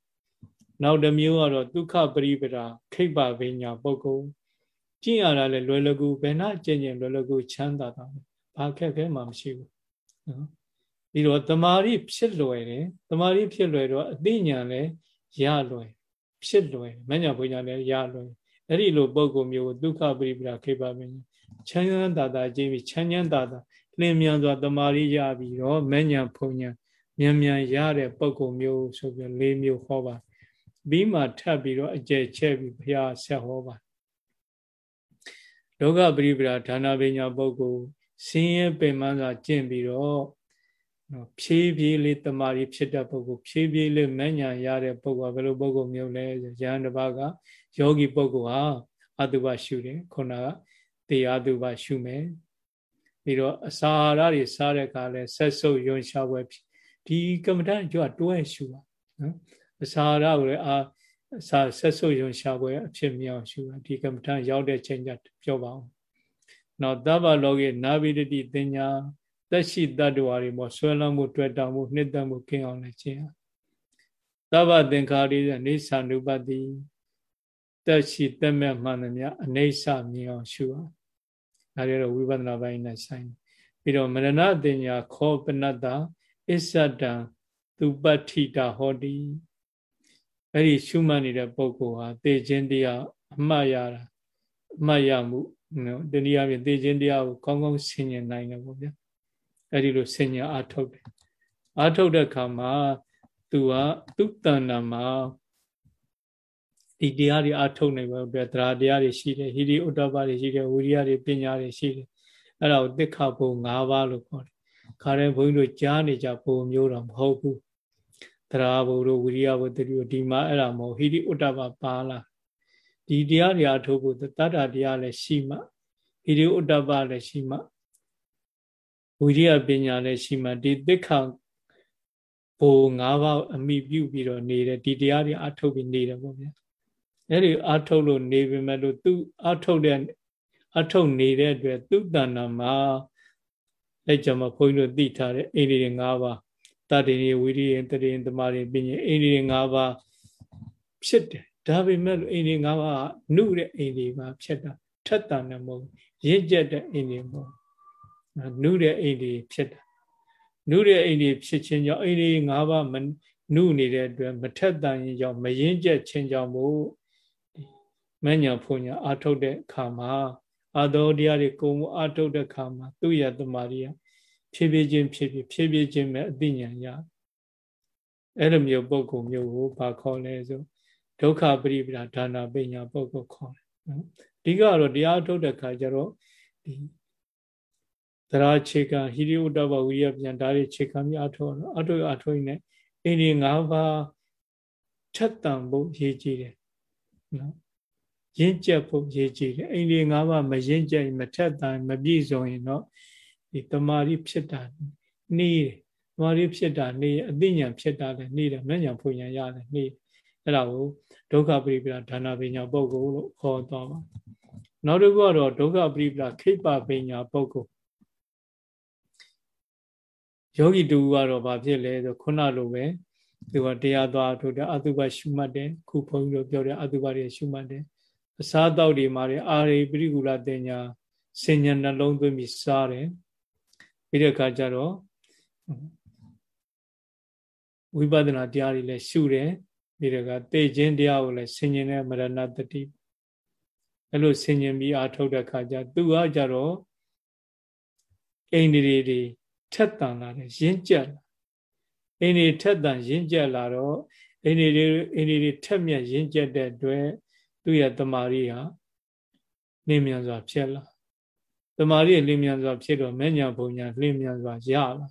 နောက်တစ်မျိုးကတော့ဒုက္ခပရိပဒါခိဗ္ဗပညာပုဂ္ဂိုလ်ကျင့်ရတာလဲလွယ်လကူဘယ်နှကျင့်ကျင်လွယ်လကူချမ်းသာတာဘာခက်ခဲမှမရှိဘူးနော် ပြီးတော့တမာရီဖြစ်လွယ်တယ်တမာရီဖြစ်လွယ်တော့အသိဉာဏ်လည်းရလွယ်ဖြစ်လွယ်မညာဘုညာလည်းရလွယ်အဲ့ဒီလိုပုံကုမျိုးဒုက္ခပရိပဒါခိဗ္ဗပညာချမ်းချမ်းသာသာကြည့်ပြီးချမ်းချမ်းသာသာလင်းမြန်စွာတမာရီရပြီးတော့မညံဖုန်ညာမြန်မြန်ရတဲ့ပုံကုမျိုးဆိုပြီးလေးမျိုးဟောပါပြီးမှထပ်ပြီးတော့အကျယ်ချဲ့ပြီးဘုရားဆက်ဟောပါဒုက္ခပရိပရာဌာနပညာပုဂ္ဂိုလ်ဆင်းရဲပင်မစွာကျင့်ပြီးတော့ ဖြည်းဖြည်းလေးတမာရီဖြစ်တဲ့ပုဂ္ဂိုလ်ဖြည်းဖြည်းလေးမဉဏ်ရတဲ့ပုဂ္ဂိုလ်ဘယ်လိုပုဂ္ဂိုလ်မျိုးလဲရဟန်းတစ်ပါးကယောဂီပုဂ္ဂိုလ်ဟာအတုပရှုတယ်ခုနကတေအတုပရှုမယ်ပြီးတော့အစာအာဟာရတွေစားတဲ့အခါလဲဆက်ဆုပ်ယွန်ရှားပွဲဒီကမ္မဋ္ဌာန်းကျွတ်တွဲရှုပါနော်အစာအာဟာရကိုလည်းအာစာဆက်ဆုပ်ယွန်ရှားပွဲအဖြစ်မြောက်ရှုပါဒီကမ္မဋ္ဌာန်းရောက်တဲ့ချိန်ကျပြောပါအောင်နော်တဗ္ဗလောကေနာဘိတတိတင်ညာ သက်ရှိတတ္တဝါတွေပေါ်ဆွဲလန်းမှုတွေ့တောင်မှုနှစ်သက်မှုကင်းအောင်လည်းခြင်းသဗ္ဗသင်္ခါရိနေသနုပတိသက်ရှိတက်မဲ့မှန်သမျှအနေဆမြင်အောင်ရှုအောင်ဒါတွေတော့ဝိပဿနာပိုင်းနဲ့ဆိုင်ပြီးတော့မရဏတင်ညာခောပနတ္တအစ္ဆတံသူပဋ္ဌိတာဟောတိအဲ့ဒီရှုမှတ်နေတဲ့ပုဂ္ဂိုလ်ဟာသေခြင်းတရားအမှတ်ရတာအမှတ်ရမှုနော်တနည်းအားဖြင့်သေခြင်းတရားကိုကောင်းကောင်းဆင်ញင်နိုင်တယ်ပေါ့ဗျာ အဲ့ဒီလိုဆင်ញင်အားထုတ်တယ်အားထုတ်တဲ့အခါမှာသူကသူတဏ္ဍာမှာဒီတရားတွေအထုတ်နိုင်ဖို့အတွက်တရားတရားတွေရှိတယ်ဟိရိဥတ္တပတွေရှိတယ်ဝိရိယတွေပညာတွေရှိတယ်အဲ့ဒါကိုသိခဘုံ၅ပါးလို့ခေါ်တယ်ခါရဲဘုန်းကြီးတို့ကြားနေကြဘုံမျိုးတော့မဟုတ်ဘူးတရားဘုံတို့ဝိရိယဘုံတတိဒီမှာအဲ့ဒါမဟုတ်ဟိရိဥတ္တပပါလာဒီတရားတွေအထုတ်ဖို့တတ္တတရားလည်းရှိမှဟိရိဥတ္တပလည်းရှိမှ ဝိရိယပညာလည်းရှိမှဒီသိခဘုံ၅ပါးအမိပြုပြီးတော့နေတယ်ဒီတရားတွေအထုတ်ပြီးနေတယ်ပေါ့ဗျာအဲ့ဒီအာထုတ်လို့နေပေမဲ့လို့သူအာထုတ်တဲ့အထုတ်နေတဲ့အတွက်သူတဏ္ဍာမှာလက်ကြမှာဘုန်းကြီးတို့သိထားတဲ့အိန္ဒိယ၅ပါးတတ္တိဝိရိယတတိယတမာရိပညာအိန္ဒိယ၅ပါးဖြစ်တယ်ဒါပေမဲ့လို့အိန္ဒိယ၅ပါးနုတဲ့အိန္ဒိယပါဖြစ်တာထက်တန်တယ်မဟုတ်ရင့်ကျက်တဲ့အိန္ဒိယမဟုတ် နုတဲ့အိန္ဒိယဖြစ်တာနုတဲ့အိန္ဒိယဖြစ်ခြင်းကြောင့်အိန္ဒိယ၅ပါးမနုနေတဲ့အတွက်မထက်တန်ရင်ကြောင့်မရင့်ကျက်ခြင်းကြောင့်မို့မညာဖုန်ညာအာထုတ်တဲ့အခါမှာအာသောတရားတွေကိုမှုအာထုတ်တဲ့အခါမှာသူ့ရတမာရီဖြည်းဖြည်းချင်းဖြည်းဖြည်းဖြည်းဖြည်းချင်းပဲအသိဉာဏ်ရအဲ့လိုမျိုးပုံကုမျိုးကိုဘာခေါ်လဲဆိုဒုက္ခပရိပဒဒါနာပညာပုံကုခေါ်တယ်နော်အဓိကတော့တရားထုတ်တဲ့အခါကျတော့ဒီ သရာခြေကဟိရိဥဒ္ဒဘဝိရပြန်ဒါတွေခြေကမြအထုတ်တော့အထုတ်အထုတ်နေအိန္ဒိ၅ပါးထက်တန်ဖို့ရည်ကြည်တယ်နော်ရင့်ကျက်ဖို့ရည်ကြည်တယ်အိန္ဒိ၅ပါးမရင့်ကျက်မထက်တန်မပြည့်စုံရင်တော့ဒီတမာရီဖြစ်တာနေတယ်တမာရီဖြစ်တာနေအသိဉာဏ်ဖြစ်တာလည်းနေတယ်မဉဏ်ဖွဉဏ်ရတယ်နေအဲ့ဒါကိုဒုက္ခပရိပဒဒါနာပညာပုဂ္ဂိုလ်လို့ခေါ်သွားပါနောက်တစ်ခုကတော့ဒုက္ခပရိပဒခိပ္ပပညာပုဂ္ဂိုလ် ယောဂီတူကတော့ဘာဖြစ်လဲဆိုခုနလိုပဲသူကတရားသွားထုတ်တယ်အတုပရှုမှတ်တယ်ခုဘုန်းကြီးတို့ပြောတဲ့အတုပတွေရှုမှတ်တယ်အစားတောက်တွေမှာအာရိပရိကူလတင်ညာစဉ္ညာနှလုံးသွင်းပြီးစားတယ်ပြီးတဲ့အခါကျတော့ဝိပဿနာတရားတွေလည်းရှုတယ်ပြီးတော့ကတေခြင်းတရားကိုလည်းဆင်ញင်တဲ့မရဏတတိအဲ့လိုဆင်ញင်ပြီးအာထုတ်တဲ့အခါကျသူကကြတော့အိန္ဒိရီတွေ ထက်တန်လာတယ်ရင့်ကျက်လာအိန္ဒိထက်တန်ရင့်ကျက်လာတော့အိန္ဒိတွေအိန္ဒိတွေထက်မြက်ရင့်ကျက်တဲ့အတွက်သူ့ရဲ့တမာရီဟာလင်းမြန်စွာဖြစ်လာတမာရီလင်းမြန်စွာဖြစ်တော့မဲ့ညာဘုံညာလင်းမြန်စွာရလာ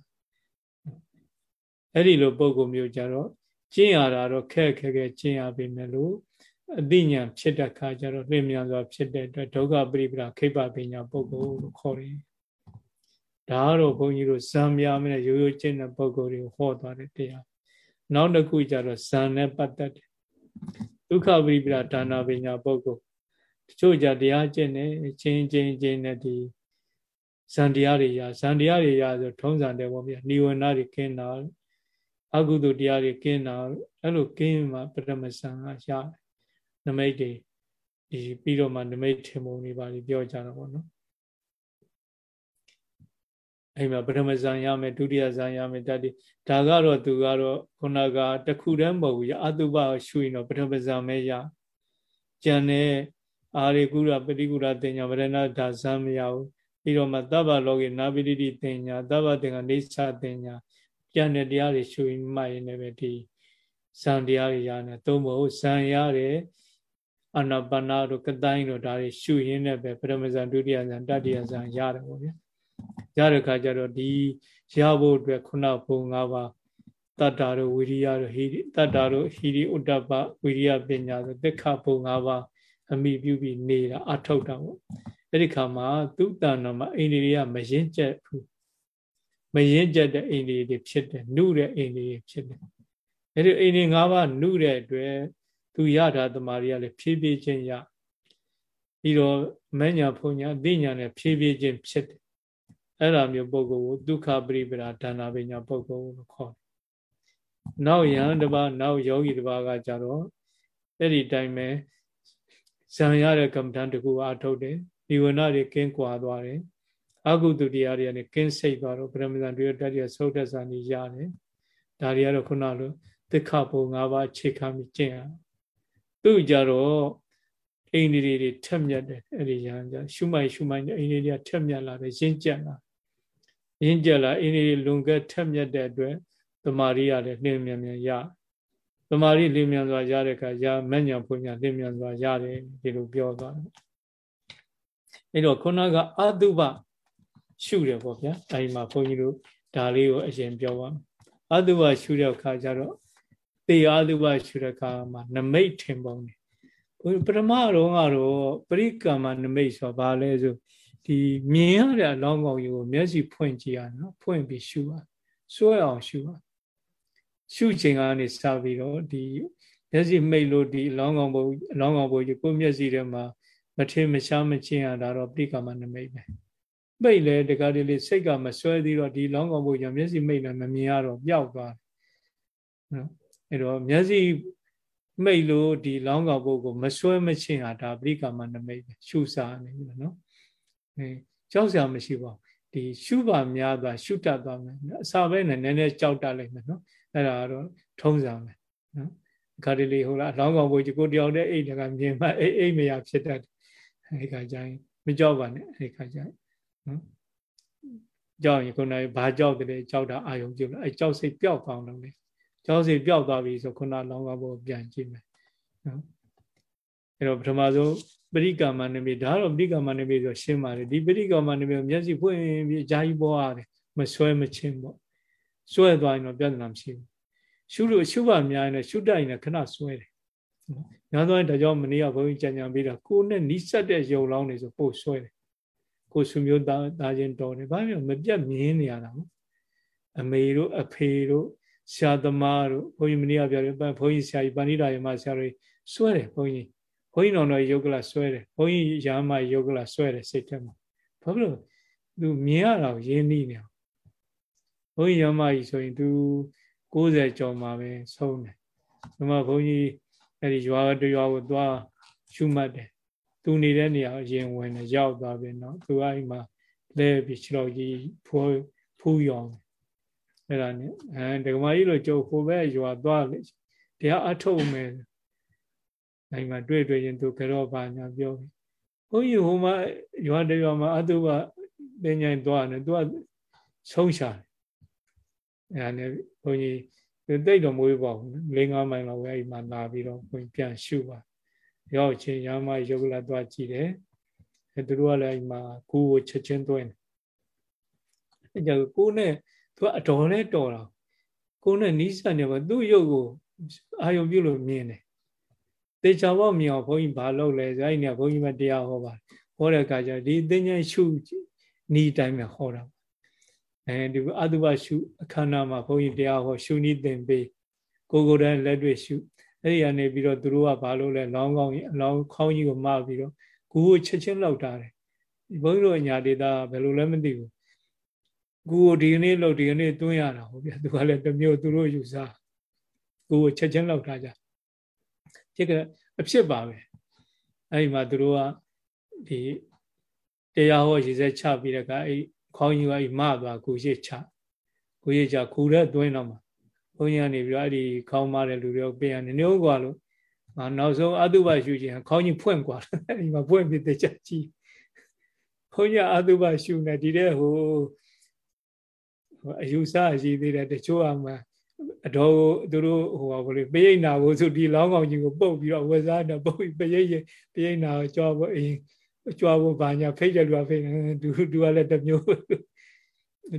အဲ့ဒီလိုပုံကုမျိုးကြတော့ကျင့်ရတာတော့ခက်ခက်ခဲကျင့်ရပေမဲ့လို့အသိဉာဏ်ဖြစ်တဲ့ခါကျတော့လင်းမြန်စွာဖြစ်တဲ့အတွက်ဒုက္ခပရိပဒခိဗ္ဗပညာပုဂ္ဂိုလ်လို့ခေါ်တယ် ဒါကတော့ဘုန်းကြီးတို့ဇံပြမဲ့ရိုးရိုးကျင့်တဲ့ပုဂ္ဂိုလ်တွေကိုဟောသွားတဲ့တရားနောက်တစ်ခုကျတော့ဇံနဲ့ပတ်သက်တယ်ဒုက္ခဝိပဒဒါနာပညာပုဂ္ဂိုလ်တချို့ကြတရားကျင့်နေချင်းချင်းချင်းနဲ့ဒီဇံတရားတွေရဇံတရားတွေရဆိုထုံးစံတယ်ပေါ့ဗျာနိဝရဏတွေကင်းတာအကုသိုလ်တရားတွေကင်းတာအဲ့လိုကင်းမှပရမဇံကရတယ်နမိတ်တွေဒီပြီးတော့မှနမိတ်ထင်ပုံတွေပါပြီးပြောကြတာပေါ့နော် အဲ့မှာပထမဇန်ရမယ်ဒုတိယဇန်ရမယ်တတိဒါကတော့သူကတော့ခုနကတခုတည်းမဟုတ်ဘူးအတုပရှုရင်တော့ပထမဇန်ပဲရကျန်တဲ့အာရိကုရပတိကုရတင်ညာဗရဏဒါဇန်မရဘူးပြီးတော့မှသဗ္ဗလောကေနာပိတိတိတင်ညာသဗ္ဗတင်္ဂနေသတင်ညာကျန်တဲ့တရားတွေရှုရင်မှရင်လည်းပဲဒီဇန်တရားတွေရတယ်သုံးဖို့ဇန်ရတယ်အနာပါနာတို့ကတိုင်းတို့ဒါတွေရှုရင်းနဲ့ပဲပထမဇန်ဒုတိယဇန်တတိယဇန်ရတယ်ပေါ့ဗျာ ရတဲ့ခါကျတော့ဒီရဖို့အတွက်ခုနဘုံ၅ပါးတတ္တာတို့ဝိရိယတို့ဟိရိတတ္တာတို့ဟိရိဥဒ္ဒပဝိရိယပညာဆိုတက်ခဘုံ၅ပါးအမိပြုပြီးနေတာအထောက်တာပေါ့အဲ့ဒီခါမှာသူတဏ္ဍမှာအိန္ဒိယမရင်ကျက်ဘူးမရင်ကျက်တဲ့အိန္ဒိယတွေဖြစ်တယ်နှုတဲ့အိန္ဒိယဖြစ်တယ်အဲ့ဒီအိန္ဒိယ၅ပါးနှုတဲ့အတွက်သူရတာတမာရီကလည်းဖြည်းဖြည်းချင်းရပြီးတော့မညာဖုန်ညာအသိညာနဲ့ဖြည်းဖြည်းချင်းဖြစ်တယ် အဲ့လိုမျိုးပုဂ္ဂိုလ်ကိုဒုက္ခပရိပဒဒါနာပညာပုဂ္ဂိုလ်လို့ခေါ်တယ်။နောက်ယဟန်တစ်ပါးနောက်ယောဂီတစ်ပါးကကြတော့အဲ့ဒီတိုင်းပဲဇံရတဲ့ကမ္မဋ္ဌာန်းတစ်ခုအားထုတ်တယ်။ဒီဝဏတွေကင်းကွာသွားတယ်။အကုသတရားတွေကနေကင်းစိတ်သွားတော့ပရမဇန်တွေတတ္တိယသုဒ္ဓဇာနီရတယ်။ဒါတွေကတော့ခုနလိုသစ္ခဘုံ၅ပါးအခြေခံပြီးကျင့်ရ။သူကြတော့အိန္ဒိရီတွေထက်မြက်တယ်အဲ့ဒီရဟန်းကြရှုမိုက်ရှုမိုက်အိန္ဒိရီတွေကထက်မြက်လာတယ်ရင့်ကျက်လာ ရင့်ကျက်လာအိန္ဒိရီလွန်ကဲထက်မြက်တဲ့အတွက်တမာရီရတယ်လင်းမြန်မြန်ရတမာရီလင်းမြန်စွာရတဲ့အခါရမညံဖွညာလင်းမြန်စွာရတယ်ဒီလိုပြောသွားတယ်အဲ့တော့ခုနကအတုပရှုတယ်ပေါ့ဗျာအဲဒီမှာဘုန်းကြီးတို့ဒါလေးကိုအရင်ပြောပါမယ်အတုပရှုတဲ့အခါကျတော့တေအတုပရှုတဲ့အခါမှာနမိတ်ထင်ပုံတယ်ပထမတော့ကတော့ပရိကမ္မနမိတ်ဆိုဘာလဲဆို ဒီမြင်ရတဲ့အလောင်းကောင်ကြီးကိုမျက်စိဖွင့်ကြည့်ရနော်ဖွင့်ပြီးရှုပါစွဲအောင်ရှုပါရှုချိန်ကနေစပြီးတော့ဒီမျက်စိမိတ်လို့ဒီအလောင်းကောင်ဘုံအလောင်းကောင်ဘုံကြီးကိုမျက်စိထဲမှာမထင်မရှားမချင်းရတာတော့ပရိကမ္မနမိတ်ပဲမိတ်လဲတကားလေးစိတ်ကမစွဲသေးတော့ဒီလောင်းကောင်ဘုံကြီးမျက်စိမိတ်လည်းမမြင်ရတော့ပျောက်သွားတယ်နော်အဲ့တော့မျက်စိမိတ်လို့ဒီလောင်းကောင်ဘုတ်ကိုမဆွဲမချင်းဟာဒါပရိကာမနမိတ်ပဲရှုစားနေပြီနော် အဲကြောက်စရာမရှိပါဘူးဒီရှုပါများသွားရှုတတ်သွားမယ်အစာပဲနဲ့နည်းနည်းကြောက်တတ်လိမ့်မယ်နော်အဲ့ဒါတော့ထုံးစံပဲနော်ခါတလေဟိုလားလောင်းကောင်ဘုတ်ကြီးကိုတယောက်တည်းအိတ်တကမြင်မှအိတ်အိတ်မရဖြစ်တတ်တယ်အဲ့ခါကျရင်မကြောက်ပါနဲ့အဲ့ခါကျရင်နော်ကြောက်ရင်ခုနကဘာကြောက်တယ်ကြောက်တာအာယုံပြုလို့အဲ့ကြောက်စိတ်ပျောက်သွားအောင်လုပ်လေကျောင်းစီပျောက်သွားပြီဆိုခုနလောင်းကဘောပြန်ကြည့်မယ်နော် အဲ့တော့ပထမဆုံးပရိကာမနိမိတ်ဒါတော့ပရိကာမနိမိတ်ဆိုရှင်းပါတယ်ဒီပရိကာမနိမိတ်မျက်စိဖွင့်ပြီးအကြာကြီးပေါ်ရတယ်မဆွဲမချင်းပေါ့ဆွဲသွားရင်တော့ပြဿနာမရှိဘူးရှုလို့ရှုပါများရင်ရှုတတ်ရင်ခဏဆွဲတယ်ညာသွားရင်ဒါကြောင့်မနေ့ကဘုန်းကြီးကြံကြံပြီးတော့ကိုယ်နဲ့နီးစပ်တဲ့ယုံလောင်းနေဆိုပို့ဆွဲတယ်ကိုယ်ဆွမျိုးသားသားချင်းတော်တယ်ဘာဖြစ်မပြတ်မြင်နေရတာအမေတို့အဖေတို့ဆရာသမားတို့ဘုန်းကြီးမနေ့ကပြောတယ်ဘုန်းကြီးဆရာကြီးပဏိတာယမဆရာတွေစွဲတယ်ဘုန်းကြီး ဘုန်းကြီးတော်တော်ယုတ်ကလဆွဲတယ်ဘုန်းကြီးရာမယုတ်ကလဆွဲတယ်စိတ်ထဲမှာဘာဖြစ်လို့သူမြင်ရတာကိုရင်းနှီးနေဘုန်းကြီးရာမကြီးဆိုရင်သူ60ကျော်မှာပဲဆုံးတယ်ဒီမှာဘုန်းကြီးအဲ့ဒီရွာတရွာကိုသွားရှုမှတ်တယ်သူနေတဲ့နေရာအရင်ဝင်တယ်ရောက်သွားပြီနော်သူအဲ့မှာလဲပြီးခြေတော်ကြီးဖိုးဖူးရောင်အဲ့ဒါနဲ့အဲဒကမာကြီးလိုကြုံဟိုဘက်ရွာသွားလေတရားအထုတ်မယ် အဲ့မှာတွေ့တွေ့ရင်သူဘယ်တော့ပါညာပြောပြီဘုန်းကြီးဟိုမှာရွာတရွာမှာအတုပပညာသွားတယ်သူကဆုံးရှာတယ်အဲ့ဒါနဲ့ဘုန်းကြီးတိတ်တော့မွေးပါဘူး၄၅မိုင်လောက်ပဲအဲ့မှာလာပြီးတော့ဘုန်းကြီးပြန်ရှုပါရောက်ချင်းရမယုတ်လာသွားကြည့်တယ်အဲသူတို့ကလည်းအဲ့မှာကိုယ်ကိုချက်ချင်းသွင်းတယ်အဲကြောင့်ကိုယ်နဲ့သူကအတော်နဲ့တော်တာကိုယ်နဲ့နီးစပ်နေပါသူ့ရုပ်ကိုအာယုံပြုလို့မြင်တယ် တေချာဘောမြင်အောင်ဘုန်းကြီးဘာလုပ်လဲဆိုအဲ့ဒီကဘုန်းကြီးမတရားဟောပါဟောတဲ့အခါကျဒီအသိဉာဏ်ရှုနီးတိုင်းမှာဟောတာအဲဒီအတုပရှုအခန္ဓာမှာဘုန်းကြီးတရားဟောရှုနီးသင်ပေးကိုကိုယ်တိုင်လက်တွေ့ရှုအဲ့ဒီကနေပြီးတော့သူတို့ကဘာလို့လဲလောင်းကောင်းကြီးအလောင်းခေါင်းကြီးကိုမပြီးတော့ကိုကိုချက်ချင်းလောက်တာတယ်ဘုန်းကြီးတို့အညာဒေတာဘယ်လိုလဲမသိဘူးကိုကိုဒီကနေ့လောက်ဒီကနေ့တွင်းရတာဟုတ်ဗျာသူကလည်းတမျိုးသူတို့ယူစားကိုကိုချက်ချင်းလောက်တာကြ ဖြစ်ကအဖြစ်ပါပဲအဲ့ဒီမှာသူတို့ကဒီတရားဟောရည်စက်ချပြီးတဲ့ကအဲ့ခေါင်းကြီးကအဲ့မသွားကိုရှိချကိုရှိချခူတဲ့တွင်းတော့မှာဘုန်းကြီးကနေပြီးတော့အဲ့ဒီခေါင်းမတဲ့လူတွေပြင်ရနေနေကွာလို့ငါနောက်ဆုံးအတုပရှုခြင်းခေါင်းကြီးဖွင့်ကွာအဲ့ဒီမှာဖွင့်ပြီးတချက်ကြီးဘုန်းကြီးအတုပရှုနေဒီတဲ့ဟိုအယူဆရှိသေးတယ်တချို့အမှ အတော်သူတို့ဟိုဘာလို့ပိယိနာကိုဆိုဒီလောင်းကောင်ကြီးကိုပုတ်ပြီးတော့ဝက်စားတော့ပုတ်ပြီးပိယိပိယိနာကိုကြွားဖို့အိမ်ကြွားဖို့ဘာညာဖိတ်တယ်လူကဖိတ်တယ်သူသူကလည်းတမျိုး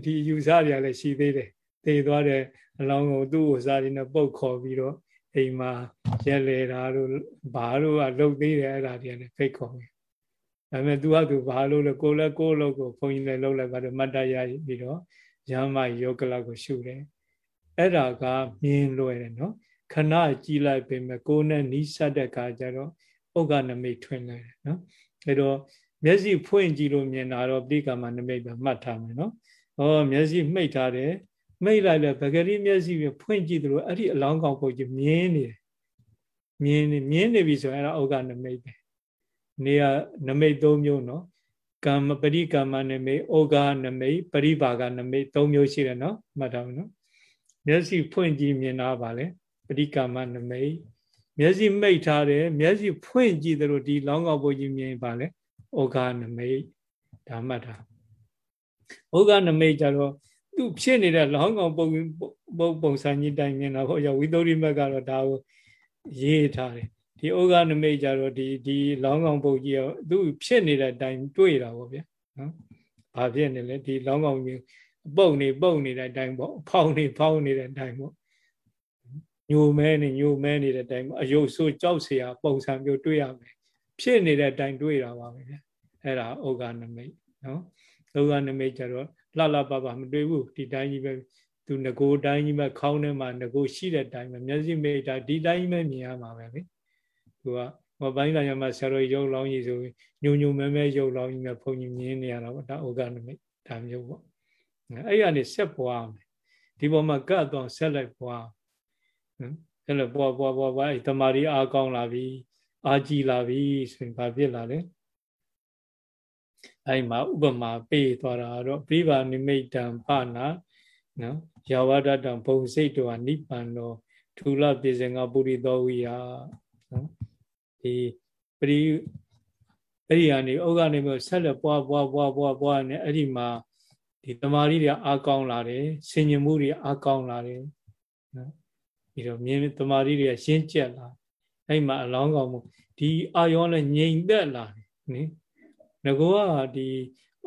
ဒီယူဆတွေကလည်းရှိသေးတယ်တည်သွားတဲ့အလောင်းကိုသူ့ကိုစားရင်းနဲ့ပုတ်ခေါ်ပြီးတော့အိမ်မှာရက်လေတာတို့ဘာလို့ကလှုပ်သေးတယ်အဲ့ဒါတွေလည်းဖိတ်ခေါ်ပြီဒါပေမဲ့သူကသူဘာလို့လဲကိုလည်းကိုလို့ကိုဘုန်းကြီးလည်းလှုပ်လိုက်ပါတယ်မတ်တရပြီးတော့ရမ်းမယောဂလကိုရှုတယ် အဲ့ဒါကမြင်လွယ်တယ်နော်ခဏကြည့်လိုက်ပေမဲ့ကိုယ်နဲ့နီးစပ်တဲ့ခါကျတော့ဥက္ကနမိတ်ထွင်လာတယ်နော်အဲ့တော့မျက်စိဖွင့်ကြည့်လို့မြင်တာတော့ပိကမနမိတ်ပဲမှတ်ထားမယ်နော်ဟောမျက်စိမှိတ်ထားတယ်မိတ်လိုက်လဲပဂရိမျက်စိပဲဖွင့်ကြည့်သလိုအဲ့ဒီအလောင်းကောင်ပုံကြီးမြင်နေတယ်မြင်နေမြင်နေပြီဆိုရင်အဲ့ဒါဥက္ကနမိတ်ပဲနေရနမိတ်၃မျိုးနော်ကမ္မပရိကမ္မနမိတ်ဩဃနမိတ်ပရိဘာဂနမိတ်၃မျိုးရှိတယ်နော်မှတ်ထားမယ်နော် မျက်စိဖွင့်ကြည့်မြင်တာပါလေပရိကာမနမိတ်မျက်စိမိတ်ထားတယ်မျက်စိဖွင့်ကြည့်တယ်လို့ဒီလောင်းကောက်ဘုရားမြင်ပါလေဩဃနမိတ်ဒါမှတ်တာဩဃနမိတ်ကြတော့သူဖြစ်နေတဲ့လောင်းကောင်ပုံပုံပုံစံကြီးတိုင်မြင်တာဟောရဝိသုရိမက်ကတော့ဒါကိုရေးထားတယ်ဒီဩဃနမိတ်ကြတော့ဒီဒီလောင်းကောင်ပုံကြီးကသူဖြစ်နေတဲ့တိုင်တွေ့တာပေါ့ဗျာနော်ဘာဖြစ်နေလဲဒီလောင်းကောင်ကြီး ပုတ်နေပုတ်နေတဲ့အတိုင်းပေါ့ဖောင်းနေဖောင်းနေတဲ့အတိုင်းပေါ့ညိုမဲနေညိုမဲနေတဲ့အတိုင်းပေါ့အယုတ်ဆိုးကြောက်เสียပုံစံမျိုးတွေ့ရမယ်ဖြစ်နေတဲ့အတိုင်းတွေ့တာပါပဲဗျအဲ့ဒါဩဃနမိတ်နော်ဩဃနမိတ်ကြတော့လှလှပပမတွေ့ဘူးဒီတိုင်းကြီးပဲသူငကိုတိုင်းကြီးပဲခေါင်းထဲမှာငကိုရှိတဲ့အတိုင်းပဲမျက်စိမိတ်တာဒီတိုင်းပဲမြင်ရမှာပဲလေသူကဟောပိုင်းလာရမှာဆရာတော်ရုပ်လောင်းကြီးဆိုညုံညုံမဲမဲရုပ်လောင်းကြီးနဲ့ဘုံကြီးမြင်နေရတာပေါ့ဒါဩဃနမိတ်ဒါမျိုးပေါ့ အဲ့ရနေဆက်ပွားမယ်ဒီပေါ်မှာကတ်တော့ဆက်လိုက်ပွားနော်အဲ့လိုပွားပွားပွားပွားအဲ့တမာရီအားကောင်းလာပြီအာကြည်လာပြီဆိုရင်ဘာဖြစ်လာလဲအဲ့မှာဥပမာပေးသွားတာတော့ပြိဗာနိမိတ်တံပနာနော်ယာဝဒတံဘုံစိတ်တော်နိဗ္ဗာန်တော်ထူလပြေစင်ကပုရိသောဝိယနော်ဒီပရိအဲ့ဒီကနေဥက္ကနေမျိုးဆက်လက်ပွားပွားပွားပွားပွားနေအဲ့ဒီမှာ ဒီတမာရီတွေအားကောင်းလာတယ်ဆင်ញင်မှုတွေအားကောင်းလာတယ်နော်ပြီးတော့မြင်တမာရီတွေရှင်းကျက်လာအဲ့မှာအလောင်းကောင်မှုဒီအာယောလည်းငြိမ်သက်လာတယ်နိငကောကဒီ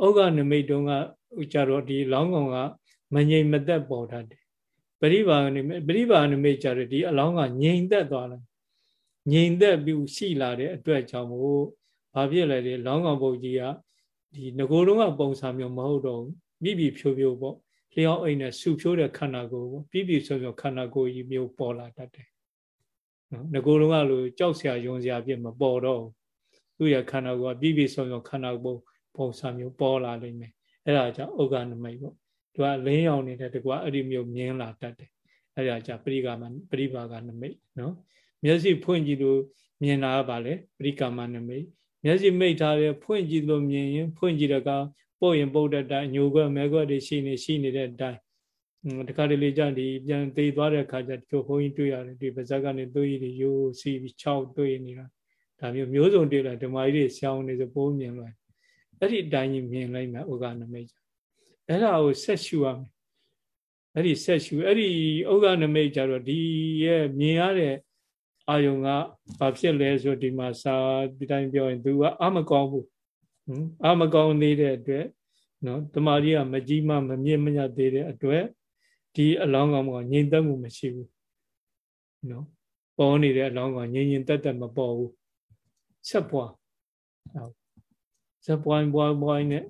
ဩဃနမိတ်တုံးကကြတော့ဒီလောင်းကောင်ကမငြိမ်မသက်ပေါ်တတ်တယ်ပရိပါဏိမိတ်ပရိပါဏိမိတ်ကြတော့ဒီအလောင်းကငြိမ်သက်သွားတယ်ငြိမ်သက်ပြီးရှိလာတဲ့အတွက်ကြောင့်မို့ဘာဖြစ်လဲဒီလောင်းကောင်ပုတ်ကြီးကဒီငကိုတုံးကပုံစံမျိုးမဟုတ်တော့ဘူး မိပြီဖြိုးဖြိုးပေါ့လျှောက်အိမ်နဲ့ဆူဖြိုးတဲ့ခန္ဓာကိုယ်ပြည့်ပြည့်စုံစုံခန္ဓာကိုယ်ကြီးမျိုးပေါ်လာတတ်တယ်နော်ငကိုယ်လုံးကလိုကြောက်စရာယုံစရာပြည့်မပေါ်တော့သူ့ရဲ့ခန္ဓာကိုယ်ကပြည့်ပြည့်စုံစုံခန္ဓာကိုယ်ပုံစံမျိုးပေါ်လာလိမ့်မယ်အဲ့ဒါကြောင့်ဥက္ကနမိတ်ပေါ့သူကလင်းရောင်နေတဲ့တကွာအဲ့ဒီမျိုးမြင်လာတတ်တယ်အဲ့ဒါကြောင့်ပရိကာမပရိပါကနမိတ်နော်မျက်စိဖွင့်ကြည့်လို့မြင်တာကပါလေပရိကာမနမိတ်မျက်စိမိတ်ထားတဲ့ဖွင့်ကြည့်လို့မြင်ရင်ဖွင့်ကြည့်တဲ့ကောင် ပုတ်ရင်ပုတ်တဲ့အတိုင်းညိုခွက်မဲခွက်တွေရှိနေရှိနေတဲ့အတိုင်းတခါတလေကြဒီပြန်သေးသွားတဲ့အခါကျဒီဘုန်းကြီးတွေ့ရတယ်ဒီပါဇက်ကနေသွေးတွေယိုးစီပြီး6သွေးနေတာဒါမျိုးမျိုးစုံတွေ့လာဓမ္မကြီးတွေဆောင်းနေဆိုပိုးမြင်လိုက်အဲ့ဒီအတိုင်းကြီးမြင်လိုက်မှဥက္ကနမိတ်အဲ့ဒါကိုဆက်ရှုရမယ်အဲ့ဒီဆက်ရှုအဲ့ဒီဥက္ကနမိတ်ကြတော့ဒီရဲ့မြင်ရတဲ့အာယုံကဘာဖြစ်လဲဆိုဒီမှာစာဒီတိုင်းပြောရင် तू ကအမကောင်းဘူးဟင် အမကောင်းသေးတဲ့အတွက်နော်တမာရီကမကြီးမမမြင့်မညသေးတဲ့အတွက်ဒီအလောင်းကောင်ကငြိမ်သက်မှုမရှိဘူးနော်ပေါ်နေတဲ့အလောင်းကောင်ငြိမ်ငြိမ်သက်သက်မပေါ်ဘူးဆက်ပွားဆက်ပွားပွားပွားနဲ့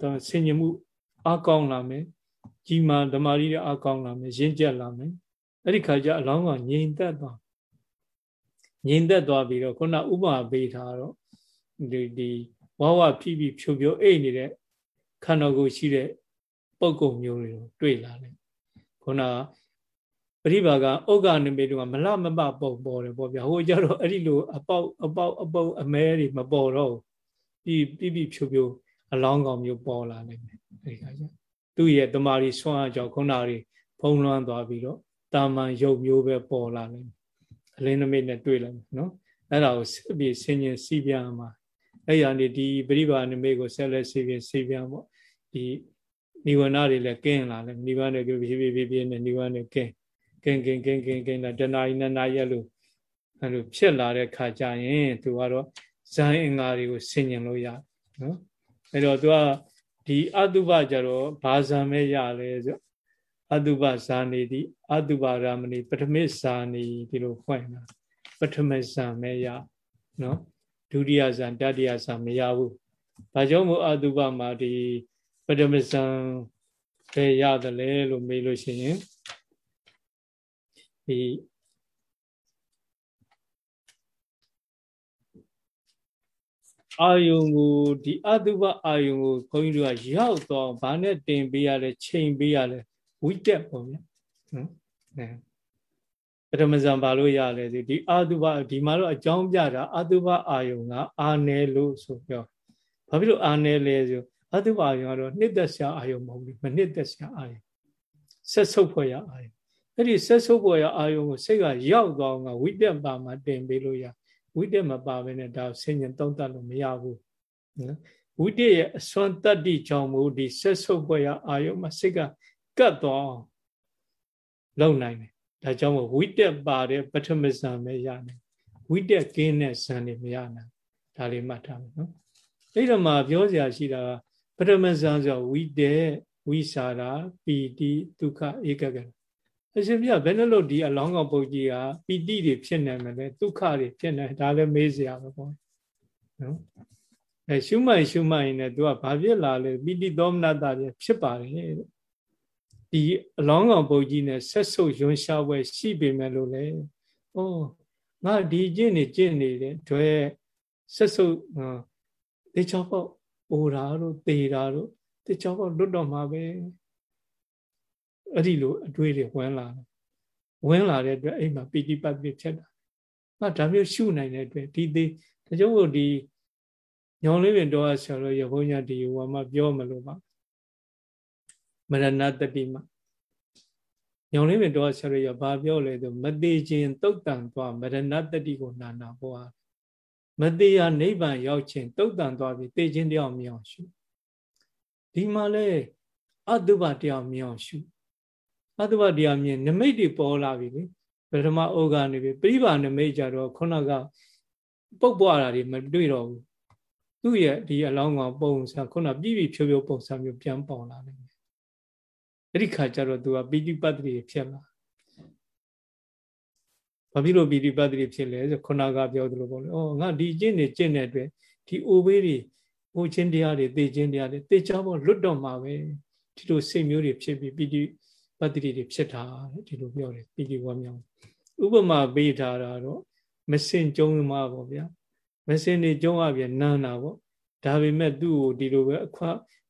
တော့ဆင်ញမှုအကောင်းလာမယ်ကြီးမာဓမာရီတွေအကောင်းလာမယ်ရင့်ကျက်လာမယ်အဲ့ဒီခါကျအလောင်းကောင်ငြိမ်သက်သွားငြိမ်သက်သွားပြီးတော့ခုနဥပမာပေးထားတော့ဒီဒီ ဝဝဖြီးပြီးဖြိုဖြိုအိတ်နေတဲ့ခန္ဓာကိုယ်ရှိတဲ့ပုံကုံမျိုးတွေကိုတွေ့လာတယ်ခုနပရိပါကဥက္ကနိမိတ်ကမလမပပုံပေါ်တယ်ပေါ့ဗျာဟိုကြတော့အဲ့ဒီလိုအပေါက်အပေါက်အပေါက်အမဲတွေမပေါ်တော့ပြီးပြီးပြီးဖြိုဖြိုအလောင်းကောင်မျိုးပေါ်လာနိုင်တယ်အဲ့ဒီခါကျသူ့ရဲ့တမာရီဆွမ်းအကြောင်းခုနတွေဖုံးလွှမ်းသွားပြီးတော့တာမန်ရုပ်မျိုးပဲပေါ်လာနိုင်တယ်အလင်းနမိတ်နဲ့တွေ့လိုက်နော်အဲ့ဒါကိုဆက်ပြီးဆင်ញင်စီးပြမှာ အဲ့ရနေဒီပရိပါနမိတ်ကိုဆက်လက်စီးပြစီးပြပေါ့ဒီနိဗ္ဗာန်တွေလည်းကင်းလာတယ်နိဗ္ဗာန်တွေဖြည်းဖြည်းဖြည်းဖြည်းနဲ့နိဗ္ဗာန်တွေကင်းကင်းကင်းကင်းကင်းကင်းလာတဏှာဤနာရက်လို့အဲ့လိုဖြစ်လာတဲ့ခါကျရင်သူကတော့ဇန်အင်္ဂါတွေကိုဆင်ញင်လို့ရနော်အဲ့တော့သူကဒီအတုပကြတော့ဘာဇံပဲရလဲဆိုအတုပဇာနေတိအတုပရမဏိပထမဇာနေဒီလိုဖွင့်တာပထမဇာမဲရနော် ဒုတိယဇာတတိယဇာမရဘူးဘာကြောင့်မို့အတုပမှာဒီပထမဇာပဲရတယ်လဲလို့မေးလို့ရှိရင်ဒီအာယုံကိုဒီအတုပအာယုံကိုခွန်ကြီးတို့ကရောက်တော့ဘာနဲ့တင်ပေးရလဲချိန်ပေးရလဲဝိတက်ပေါ့ဗျာနော်အဲ ပထမဇံဘာလို့ရလဲဆိုဒီအာတုပဒီမှာတော့အကြောင်းပြတာအာတုပအာယုံကအာနယ်လို့ဆိုပြောဘာဖြစ်လို့အာနယ်လဲဆိုအာတုပအာယုံကတော့နှစ်သက်စရာအာယုံမဟုတ်ဘူးမနှစ်သက်စရာအာယုံဆက်ဆုပ်ဖွယ်ရအာယုံအဲ့ဒီဆက်ဆုပ်ဖွယ်ရအာယုံကိုစိတ်ကရောက်သွားအောင်ကဝိတက်ပါမှာတင်ပေးလို့ရဝိတက်မပါဘဲနဲ့ဒါဆင်ញံသုံးတတ်လို့မရဘူးနော်ဝိတက်ရဲ့အစွမ်းတတ္တိကြောင့်မို့ဒီဆက်ဆုပ်ဖွယ်ရအာယုံမှာစိတ်ကကတ်သွားလုံနိုင်တယ် ဒါကြောင့်မို့ဝိတက်ပါတဲ့ပထမဇန်ပဲရနိုင်ဝိတက်ကင်းတဲ့ဇန်တွေမရနိုင်ဒါလေးမှတ်ထားမယ်နော်အဲ့တော့မှပြောစရာရှိတာပထမဇန်ဆိုဝိတက်ဝိစာရာပီတိဒုက္ခဧကကအရှင်မြတ်ဘယ်နှလို့ဒီအလောင်းကောင်ပုတ်ကြီးကပီတိတွေဖြစ်နိုင်မလဲဒုက္ခတွေဖြစ်နိုင်ဒါလည်းမေးစရာပဲပေါ့နော်အဲရှုမှန်ရှုမှန်ရင်လည်း तू ကဘာဖြစ်လာလဲပီတိသောမနတာတွေဖြစ်ပါတယ် ဒီအလောင်းကောင်ပုတ်ကြီးနဲ့ဆက်ဆုပ်ယွန်းရှားပွဲရှိပေမဲ့လို့လေဩငါဒီကျင့်နေကျင့်နေတဲ့တွေ့ဆက်ဆုပ်တေချောပေါ့အိုတာတို့တေတာတို့တေချောပေါ့လွတ်တော့မှာပဲအဲ့ဒီလိုအတွေးတွေဝင်လာတယ်ဝင်လာတဲ့အတွက်အိမ်မှာပီတိပတ်တိဖြစ်တာငါဒါမျိုးရှုနိုင်တဲ့အတွက်ဒီသေးတချို့ဒီညောင်လေးပင်တော့ဆရာတော်ရဘုန်းကြီးဒီဟိုမှာပြောမလို့ပါ မရဏတတိမညောင်လေးပင်တော့ဆရာရဘာပြောလဲဆိုမသေးခြင်းတုတ်တန်သွားမရဏတတိကိုနာနာဟောမသေးရနိဗ္ဗာန်ရောက်ခြင်းတုတ်တန်သွားပြီးသေခြင်းတရားမြောင်ရှုဒီမှာလဲအတုပတရားမြောင်ရှုအတုပတရားမြင်နမိတ်တွေပေါ်လာပြီလေပထမဩဃနေပြီပြိပါနမိတ်ကြတော့ခုနကပုတ်ပွားတာတွေမတွေ့တော့ဘူးသူ့ရဲ့ဒီအလောင်းကောင်ပုံစံခုနပြည့်ပြည့်ဖြိုးဖြိုးပုံစံမျိုးပြန်ပေါ်လာတယ် အဲ့ဒီခါကျတော့သူကပိဋိပတ်တိဖြစ်လာဘာဖြစ်လို့ပိဋိပတ်တိဖြစ်လဲဆိုခုနကပြောသလိုပေါ့လေ။အော်ငါဒီကျင့်နေကျင့်တဲ့အတွက်ဒီအိုဘေးတွေအိုချင်းတရားတွေသိချင်းတရားတွေသိချဖို့လွတ်တော့မှာပဲဒီလိုစိတ်မျိုးတွေဖြစ်ပြီးပိဋိပတ္တိတွေဖြစ်တာဒီလိုပြောတယ်ပိဋိဝါမြောင်းဥပမာပေးထားတာတော့မစင်ကျုံမှာပေါ့ဗျာမစင်နေကျုံရပြန်နန်းတာပေါ့ဒါပေမဲ့သူ့ကိုဒီလိုပဲအခွ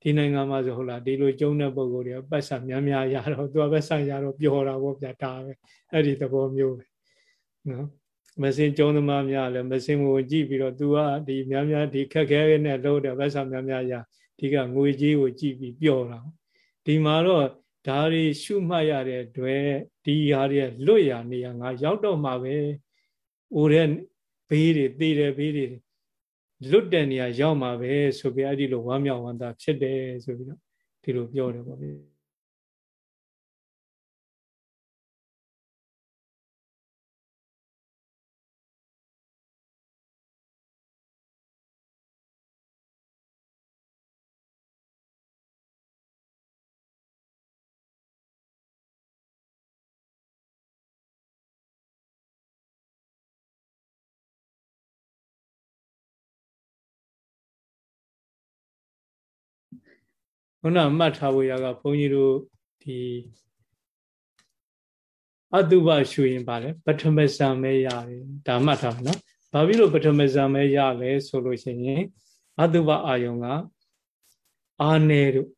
ဒီနိုင်ငံမှာဆိုဟုတ်လားဒီလိုကျုံတဲ့ပုံကိုယ်တွေကပတ်စံများများရတော့သူကပဲဆိုင်ရတော့ပျော်တာပေါ့ဗျာဒါပဲအဲ့ဒီသဘောမျိုးပဲနော်မစင်ကျုံသမားများလည်းမစင်ကိုကြည့်ပြီးတော့ तू ကဒီများများဒီခက်ခဲနဲ့လို့တဲ့ပတ်စံများများရဒီကငွေကြီးကိုကြည့်ပြီးပျော်တာဒီမှာတော့ဒါတွေရှုမှတ်ရတဲ့အတွက်ဒီဟာတွေလွတ်ရနေရငါရောက်တော့မှာပဲ။အိုတဲ့ဘေးတွေတည်တဲ့ဘေးတွေ လွတ်တဲ့နေရာရောက်မှာပဲဆိုပြီးအဲ့ဒီလိုဝမ်းမြောက်ဝမ်းသာဖြစ်တယ်ဆိုပြီးတော့ဒီလိုပြောတယ်ပေါ့ဗျာ ခုနမှတ်ထားဖို့ရကဘုန်းကြီးတို့ဒီအတုပရှုရင်ပါလေပထမဇံမဲရတယ်ဒါမှတ်ထားမယ်နော်ဘာဖြစ်လို့ပထမဇံမဲရလဲဆိုလို့ရှိရင်အတုပအာယုံကအာနယ်တို့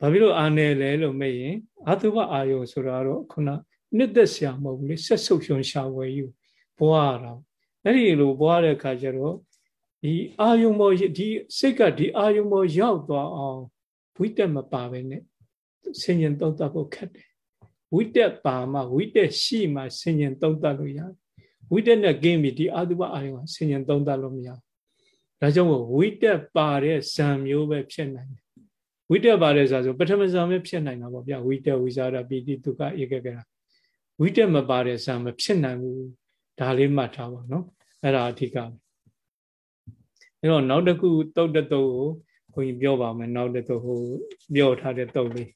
ဘာဖြစ်လို့အာနယ်လဲလို့မေးရင်အတုပအာယုံဆိုတာတော့ခုနနှစ်သက်ဆရာမဟုတ်ဘူးလေဆက်ဆုပ်ရှင်ရှာဝယ်ယူဘွားတာအဲ့ဒီလိုဘွားတဲ့ခါကျတော့ ဒီအာယုံမောဒီစိတ်ကဒီအာယုံမောရောက်သွားအောင်ဝိတက်မပါပဲနဲ့ဆင်ញင်သုံးသပ်ဖို့ခက်တယ်ဝိတက်ပါမှဝိတက်ရှိမှဆင်ញင်သုံးသပ်လို့ရတယ်ဝိတက်နဲ့ကင်းပြီဒီအာတုပအာယုံကဆင်ញင်သုံးသပ်လို့မရဘူးဒါကြောင့်မို့ဝိတက်ပါတဲ့ဇံမျိုးပဲဖြစ်နိုင်တယ်ဝိတက်ပါတဲ့ဇာဆိုပထမဇံပဲဖြစ်နိုင်တာပေါ့ဗျဝိတက်ဝိဇာရပိတိဒုက္ခဧကကရဝိတက်မပါတဲ့ဇံမဖြစ်နိုင်ဘူးဒါလေးမှတ်ထားပါနော်အဲ့ဒါအဓိကပဲ အဲ့တော့နောက်တစ်ခုတုတ်တတုတ်ကိုဘုန်းကြီးပြောပါမယ်နောက်တစ်တုတ်ဟိုပြောထားတဲ့တုတ်လေး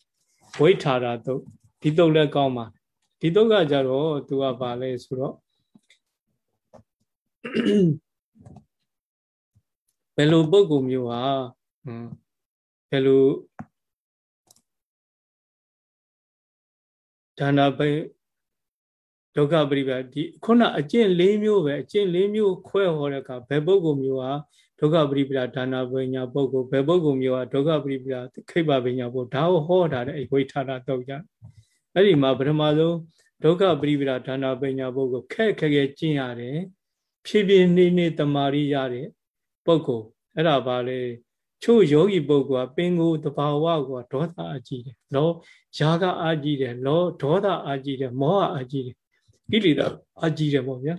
ဝိထာတာတုတ်ဒီတုတ်လည်းကောင်းပါဒီတုတ်ကကြတော့သူကပါလဲဆိုတော့ဘယ်လိုပုံကူမျိုးဟာဘယ်လိုဒါနာပိဒုက္ခပရိပဒီခုနအကျင့်၄မျိုးပဲအကျင့်၄မျိုးခွဲဟောတဲ့အခါဘယ်ပုဂ္ဂိုလ်မျိုးဟာ ဒုက္ခပရိပဒါနာပညာပုဂ္ဂိုလ်ဘယ်ပုဂ္ဂိုလ်မျိုးဟာဒုက္ခပရိပခိဗ္ဗပညာပုဂ္ဂိုလ်ဒါကိုဟောတာတဲ့ဝိထာတာတော့ကြအဲ့ဒီမှာပထမဆုံးဒုက္ခပရိပဒါနာပညာပုဂ္ဂိုလ်ခက်ခက်ခဲကျင့်ရတယ်ဖြည်းဖြည်းနေနေတမာရီရတဲ့ပုဂ္ဂိုလ်အဲ့ဒါပါလေချို့ယောဂီပုဂ္ဂိုလ်ကပင်ကိုတဘာဝကိုဒေါသအကြည့်တယ်လောယာကအာကြည့်တယ်လောဒေါသအာကြည့်တယ်မောဟအာကြည့်တယ်ကိလေသာအာကြည့်တယ်ပေါ့ဗျာ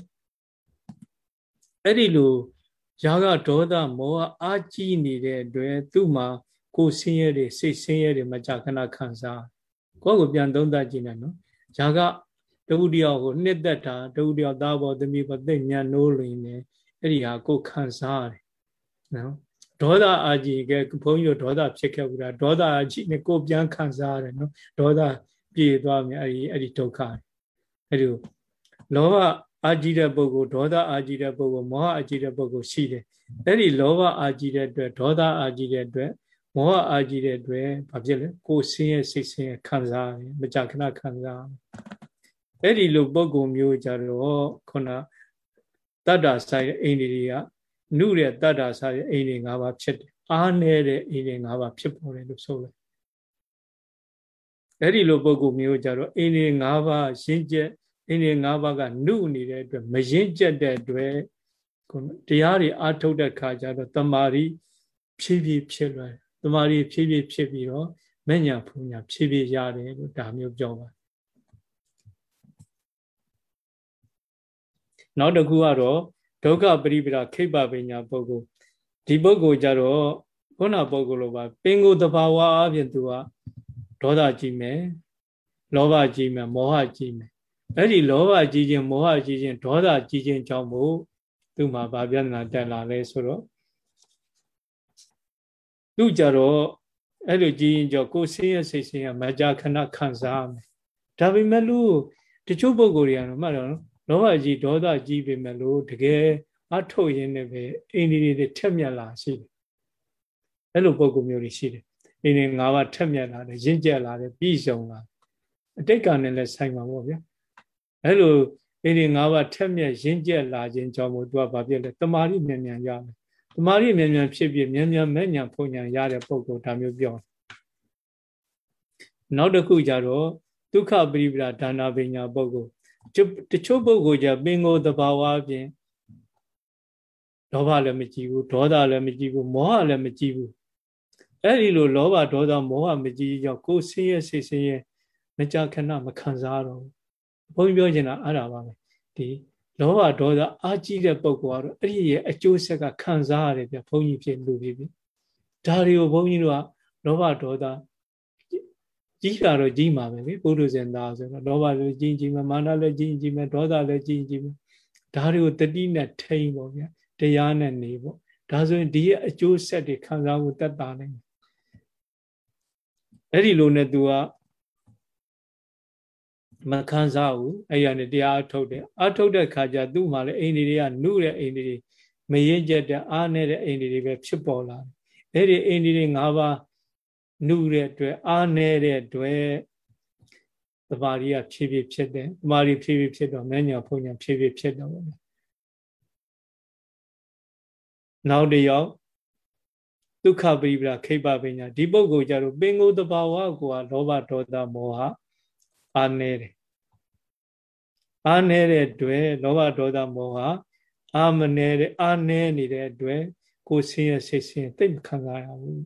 အဲ့ဒီလို ယာကဒေါသမောဟအာကြည့်နေတဲ့အတွက်သူ့မှာကိုယ်ဆင်းရဲတွေစိတ်ဆင်းရဲတွေမကြခဏခံစားကိုယ့်ကိုပြန်သုံးသပ်ကြည့်နေနော်ယာကတဝုတယောက်ကိုနှစ်သက်တာတဝုတယောက်သားပေါ်သမီးပေါ်သိညံနိုးလင်းနေအဲ့ဒီဟာကိုခံစားရတယ်နော်ဒေါသအာကြီးကဘုန်းကြီးတို့ဒေါသဖြစ်ခဲ့ဘူးလားဒေါသအာကြီးနဲ့ကိုပြန်ခံစားရတယ်နော်ဒေါသပြေသွားမြအဲ့ဒီအဲ့ဒီဒုက္ခအဲ့ဒီလောဘ အာကြီးတဲ့ပုဂ္ဂိုလ်ဒေါသအာကြီးတဲ့ပုဂ္ဂိုလ်မောဟအာကြီးတဲ့ပုဂ္ဂိုလ်ရှိတယ်အဲ့ဒီလောဘအာကြီးတဲ့အတွက်ဒေါသအာကြီးတဲ့အတွက်မောဟအာကြီးတဲ့အတွက်ဘာဖြစ်လဲကိုယ်ဆင်းရဲစိတ်ဆင်းရဲခံစားရတယ်မကြခဏခံစားအဲ့ဒီလိုပုဂ္ဂိုလ်မျိုးကြတော့ခုနတတ္တာဆိုင်အိန္ဒိတွေကနုတဲ့တတ္တာဆိုင်အိန္ဒိ၅ပါးဖြစ်တယ်အားနေတဲ့အိန္ဒိ၅ပါးဖြစ်ပေါ်တယ်လို့ဆိုတယ်အဲ့ဒီလိုပုဂ္ဂိုလ်မျိုးကြတော့အိန္ဒိ၅ပါးရှင်းချက် အင်းဒီ၅ပါးကနုနေတဲ့အတွက်မရင်ကျက်တဲ့အတွက်တရားတွေအာထုတ်တဲ့ခါကျတော့တမာရီဖြည်းဖြည်းဖြစ်လွယ်တမာရီဖြည်းဖြည်းဖြစ်ပြီးတော့မညာဖူညာဖြည်းဖြည်းရတယ်လို့ဒါမျိုးပြောပါနောက်တစ်ခုကတော့ဒုက္ခပရိပဒခိပ္ပပညာပုဂ္ဂိုလ်ဒီပုဂ္ဂိုလ်ကြတော့ခုနပုဂ္ဂိုလ်လိုပါပင်ကိုယ်တဘာဝအပြင်သူကဒေါသကြီးမယ်လောဘကြီးမယ်မောဟကြီးမယ် အဲ့ဒီလောဘကြီးခြင်းမောဟကြီးခြင်းဒေါသကြီးခြင်းကြောင့်မို့သူ့မှာဗာပြဿနာတက်လာလဲဆိုတော့သူကြတော့အဲ့လိုကြီးရင်ကြောင့်ကိုယ်ဆင်းရဲစိတ်ဆင်းရဲမကြခဏခံစားမယ်ဒါပေမဲ့လို့တချို့ပုဂ္ဂိုလ်တွေကတော့မှတ်တော့လောဘကြီးဒေါသကြီးပေမဲ့လို့တကယ်အထုတ်ရင်းနဲ့ပဲအိန္ဒိတွေထက်မြက်လာရှိတယ်အဲ့လိုပုဂ္ဂိုလ်မျိုးတွေရှိတယ်အိန္ဒိ၅ပါးထက်မြက်လာတယ်ရင့်ကျက်လာတယ်ပြီးဆုံးလာအတိတ်ကနဲ့လည်းဆိုင်ပါပေါ့ဗျာ အဲ့လိုအိန္ဒိ၅ပါးထက်မြက်ရင့်ကျက်လာခြင်းကြောင့်မို့သူကဘာဖြစ်လဲတမာရီမြန်မြန်ရမယ်တမာရီမြန်မြန်ဖြစ်ပြီးမြန်မြန်မဲ့ညာဖုန်ညာရတဲ့ပုံကိုဒါမျိုးပြောနောက်တစ်ခုကြတော့ဒုက္ခပရိပဒဒါနာပညာပုဂ္ဂိုလ်တချို့ပုဂ္ဂိုလ်ကြပင်ကိုယ်တဘာဝအပြင်လောဘလည်းမကြည့်ဘူးဒေါသလည်းမကြည့်ဘူးမောဟလည်းမကြည့်ဘူးအဲ့ဒီလိုလောဘဒေါသမောဟမကြည့်ကြောင့်ကိုယ်ဆင်းရဲစိတ်ဆင်းရဲမကြခဏမခံစားတော့ဘု န်းကြီးပြောချင်တာအဲ့ဒါပါပဲဒီလောဘဒေါသအာကြီးတဲ့ပုံကတော့အဲ့ဒီရဲ့အကျိုးဆက်ကခံစားရတယ်ဗျဘုန်းကြီးဖြစ်လူဖြစ်ပြီဒါတွေကိုဘုန်းကြီးတို့ကလောဘဒေါသကြီးတာတော့ကြီးမှာပဲလေပုရုဇဉ်သားဆိုတော့လောဘလည်းကြီးကြီးမယ်မာနလည်းကြီးကြီးမယ်ဒေါသလည်းကြီးကြီးမယ်ဒါတွေကိုတတိနဲ့ထိန်ပေါ့ဗျာတရားနဲ့နေပေါ့ဒါဆိုရင်ဒီရဲ့အကျိုးဆက်တွေခံစားဖို့တက်တာနိုင်အဲ့ဒီလိုနဲ့ तू က မခံစားဘူးအဲ့ရနဲ့တရားအထုတ်တယ်အထုတ်တဲ့ခါကျသူ့မှာလည်းအိန္ဒိတွေကနှုတဲ့အိန္ဒိတွေမရင်ကျက်တဲ့အားနေတဲ့အိန္ဒိတွေပဲဖြစ်ပေါ်လာတယ်အဲ့ဒီအိန္ဒိတွေ၅ပါးနှုတဲ့အတွက်အားနေတဲ့အတွက်သမာဓိကဖြည်းဖြည်းဖြစ်တယ်သမာဓိဖြည်းဖြည်းဖြစ်တော့မညာဖုန်ညာဖြည်းဖြည်းဖြစ်တော့တယ်နောက်တစ်ယောက်ဒုက္ခပရိပဒခိပ္ပပညာဒီပုဂ္ဂိုလ်ကြတော့ပင်ကိုယ်တဘာဝကိုကလောဘဒေါသမောဟ အာနေတယ်အာနေတဲ့အတွက်လောဘဒေါသမောဟအာမနေတဲ့အာနေနေတဲ့အတွက်ကိုယ်ဆင်းရဲစိတ်ဆင်းတိတ်မခံစားရဘူး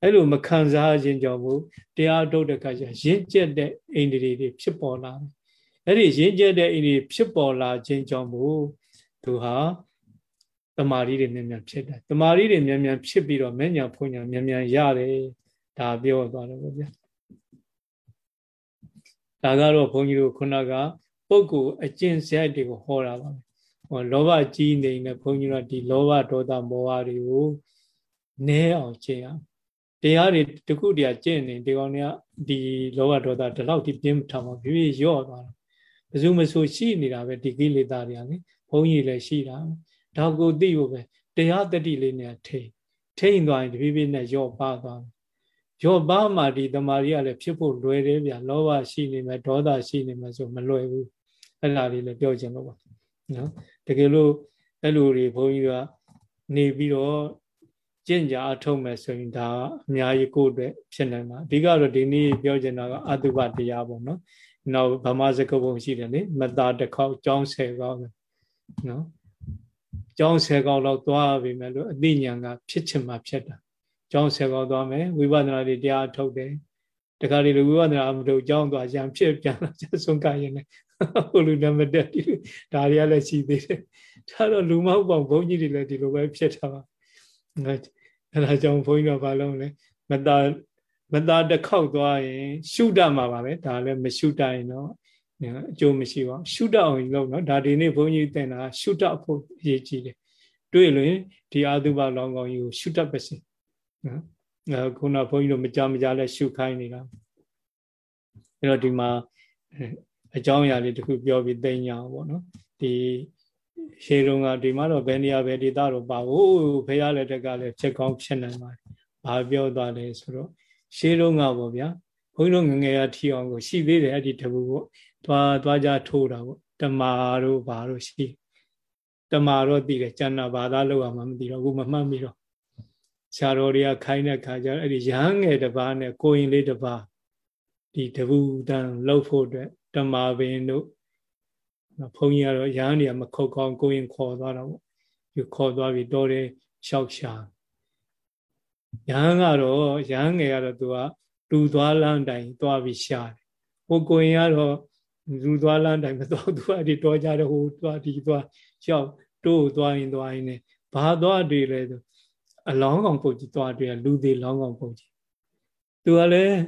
အဲ့လိုမခံစားခြင်းကြောင့်မို့တရားထုတ်တဲ့အခါကျရင့်ကျက်တဲ့အိန္ဒြေတွေဖြစ်ပေါ်လာတယ်အဲ့ဒီရင့်ကျက်တဲ့အိန္ဒြေဖြစ်ပေါ်လာခြင်းကြောင့်မို့သူဟာတမာရီတွေမြန်မြန်ဖြစ်တယ်တမာရီတွေမြန်မြန်ဖြစ်ပြီးတော့မညာဖုန်ညာမြန်မြန်ရတယ်ဒါပြောသွားတယ်ပေါ့ဗျာ ဒါကတော့ဘုန်းကြီးတို့ခုနကပုဂ္ဂိုလ်အကျင့်စရိုက်တွေကိုဟောတာပါပဲဟောလောဘကြီးနေနေဘုန်းကြီးတို့ဒီလောဘဒေါသမောဟတွေကိုနည်းအောင်ကျင့်ရတရားတွေတခုတည်းကျင့်နေဒီကောင်တွေကဒီလောဘဒေါသဒီလောက်ဒီပြင်းထမှာပြည့်ပြည့်ရော့သွားတယ်ဘယ်သူမဆိုရှိနေတာပဲဒီကိလေသာတွေကလေဘုန်းကြီးလည်းရှိတာဒါကိုသိဖို့ပဲတရားတတိလေးနဲ့ထိန်ထိန်သွားရင်တဖြည်းဖြည်းနဲ့ရော့ပါသွားတယ် ရော့ပါမှဒီတမာရီကလည်းဖြစ်ဖို့လွယ်တယ်ဗျာလောဘရှိနေမယ်ဒေါသရှိနေမယ်ဆိုမလွယ်ဘူးအဲ့ဒါလေးလည်းပြောချင်လို့ပါနော်တကယ်လို့အဲ့လိုတွေဘုန်းကြီးကနေပြီးတော့ကျင့်ကြအထုတ်မယ်ဆိုရင်ဒါအများကြီးကိုယ့်အတွက်ဖြစ်နိုင်မှာအဓိကတော့ဒီနေ့ပြောချင်တာကအတုပတရားပေါ့နော်နောက်ဗမာစကားပုံရှိတယ်လေမတာတစ်ခေါက်ကြောင်းဆယ်ကောင်းနော်ကျောင်းဆယ်ကောက်လောက်သွားပြီမဲ့လို့အသိဉာဏ်ကဖြစ်ချင်မှဖြစ်တာ ကျောင်းဆယ်ကောက်သွားမယ်ဝိပဿနာတွေတရားထုတ်တယ်တခါလေဝိပဿနာမထုတ်ကျောင်းသွားရံဖြစ်ပြန်လာချက်ဆုံးကရင်လည်းဟိုလူနမတက်ဒီဒါတွေကလည်းရှိသေးတယ်ဒါတော့လူမဟုတ်ပါဘူးဘုန်းကြီးတွေလည်းဒီလိုပဲဖြစ်တာပါအဲဒါကြောင့်ဘုန်းကြီးကဘာလုပ်လဲမတာမတာတစ်ခေါက်သွားရင် ရှုတတ်မှာပါပဲဒါလည်းမရှုတတ်ရင်တော့အကျိုးမရှိပါဘူးရှုတတ်အောင်လုပ်နော်ဒါဒီနေ့ဘုန်းကြီးတင်တာရှုတတ်ဖို့အရေးကြီးတယ်တွေ့လို့ဒီအာသုဘလောင်ကောင်ကြီးကိုရှုတတ်ပါစေ နော်အဲခုနဘုန်းကြီးတို့မကြမကြလဲရှုခိုင်းနေတာအဲ့တော့ဒီမှာအကြောင်းအရာလေးတခုပြောပြီးသိညာပေါ့နော်ဒီရှေးတုန်းကဒီမှာတော့ဘယ်နေရာပဲဒေသတော့ပါဘူးဖေရလက်တက်ကလည်းချက်ကောင်းဖြစ်နိုင်ပါတယ်ဘာပြောသွားလဲဆိုတော့ရှေးတုန်းကပေါ့ဗျာဘုန်းကြီးတို့ငငယ်ရထီအောင်ကိုရှိသေးတယ်အဲ့ဒီတပူပေါ့သွားသွားကြထိုးတာပေါ့တမာတို့ဘာတို့ရှိတမာတော့သိတယ်ကျန်တာဘာသာလောက်အောင်မသိတော့ဘူးမမှတ်မိတော့ ဆရာတော်တွေကခိုင်းတဲ့ခါကျအဲ့ဒီရဟန်းငယ်တစ်ပါးနဲ့ကိုရင်လေးတစ်ပါးဒီတပူတန်လှုပ်ဖို့အတွက်တမာပင်တို့ဘုန်းကြီးကတော့ရဟန်းတွေကမခုတ်ကောင်းကိုရင်ခေါ်သွားတော့ပေါ့ဒီခေါ်သွားပြီးတော်တယ်လျှောက်ရှာရဟန်းကတော့ရဟန်းငယ်ကတော့သူကလူသွားလမ်းတိုင်သွားပြီးရှာတယ်ဟိုကိုရင်ကတော့လူသွားလမ်းတိုင်းမသွားသူအဲ့ဒီတော်ကြတဲ့ဟိုသွားဒီသွားရောက်တိုးသွားရင်သွားရင်ねဘာသွားတွေ့လဲဆို အလောင်းကောင်ပုတ်ကြီးသွားတွေ့လူသေးလောင်းကောင်ပုတ်ကြီးသူကလည်း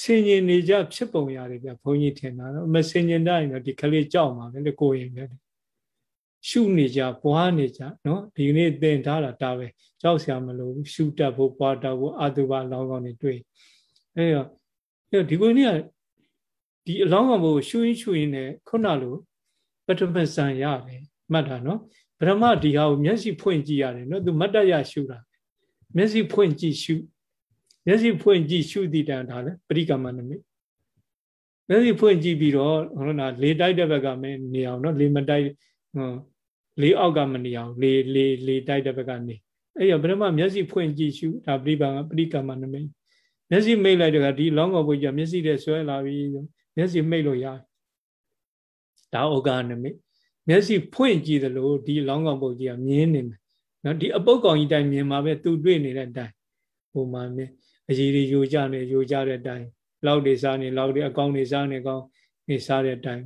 ဆင်ញင်နေကြဖြစ်ပုံရတယ်ဗျဘုန်းကြီးထင်တာတော့မဆင်ញင်တိုင်းတော့ဒီကလေးကြောက်မှာပဲလေကိုရင်ပဲရှုနေကြပွားနေကြနော်ဒီနေ့သင်ထားတာဒါပဲကြောက်စရာမလိုဘူးရှုတတ်ဖို့ပွားတတ်ဖို့အတုပလောင်းကောင်တွေတွေ့အဲတော့ဒီကိုနေ့ကဒီအလောင်းကောင်ဘုရှူရင်ရှူရင်နဲ့ခုနလိုပထမဇန်ရတယ်မှတ်တာနော်ဗရမဒီဟာကိုမျက်စိဖွင့်ကြည့်ရတယ်နော်သူမတ်တရရှူတာ မျက်စိဖွင့်ကြည့်ရှုမျက်စိဖွင့်ကြည့်ရှုတည်တန်ဒါလည်းပရိကမ္မနမိတ်မျက်စိဖွင့်ကြည့်ပြီးတော့ဟိုနာလေတိုက်တဲ့ဘက်ကမနေအောင်နော်လေမတိုက်ဟိုလေအောက်ကမနေအောင်လေလေလေတိုက်တဲ့ဘက်ကနေအဲ့ရဘယ်မှာမျက်စိဖွင့်ကြည့်ရှုဒါပရိပါကပရိကမ္မနမိတ်မျက်စိမိတ်လိုက်တဲ့ကဒီလောင်းကောဘုရားမျက်စိထဲဆွဲလာပြီမျက်စိမိတ်လို့ရတယ်ဒါဩဃနမိတ်မျက်စိဖွင့်ကြည့်တယ်လို့ဒီလောင်းကောဘုရားမြင်နေမယ် နော်ဒီအပုတ်ကောင်ကြီးတိုင်းမြင်မှာပဲသူတွေ့နေတဲ့အတိုင်းဟိုမှာမြင်အကြီးတွေယိုကြနေယိုကြတဲ့အတိုင်းလောက်တွေစားနေလောက်တွေအကောင်တွေစားနေကောင်းနေစားတဲ့အတိုင်း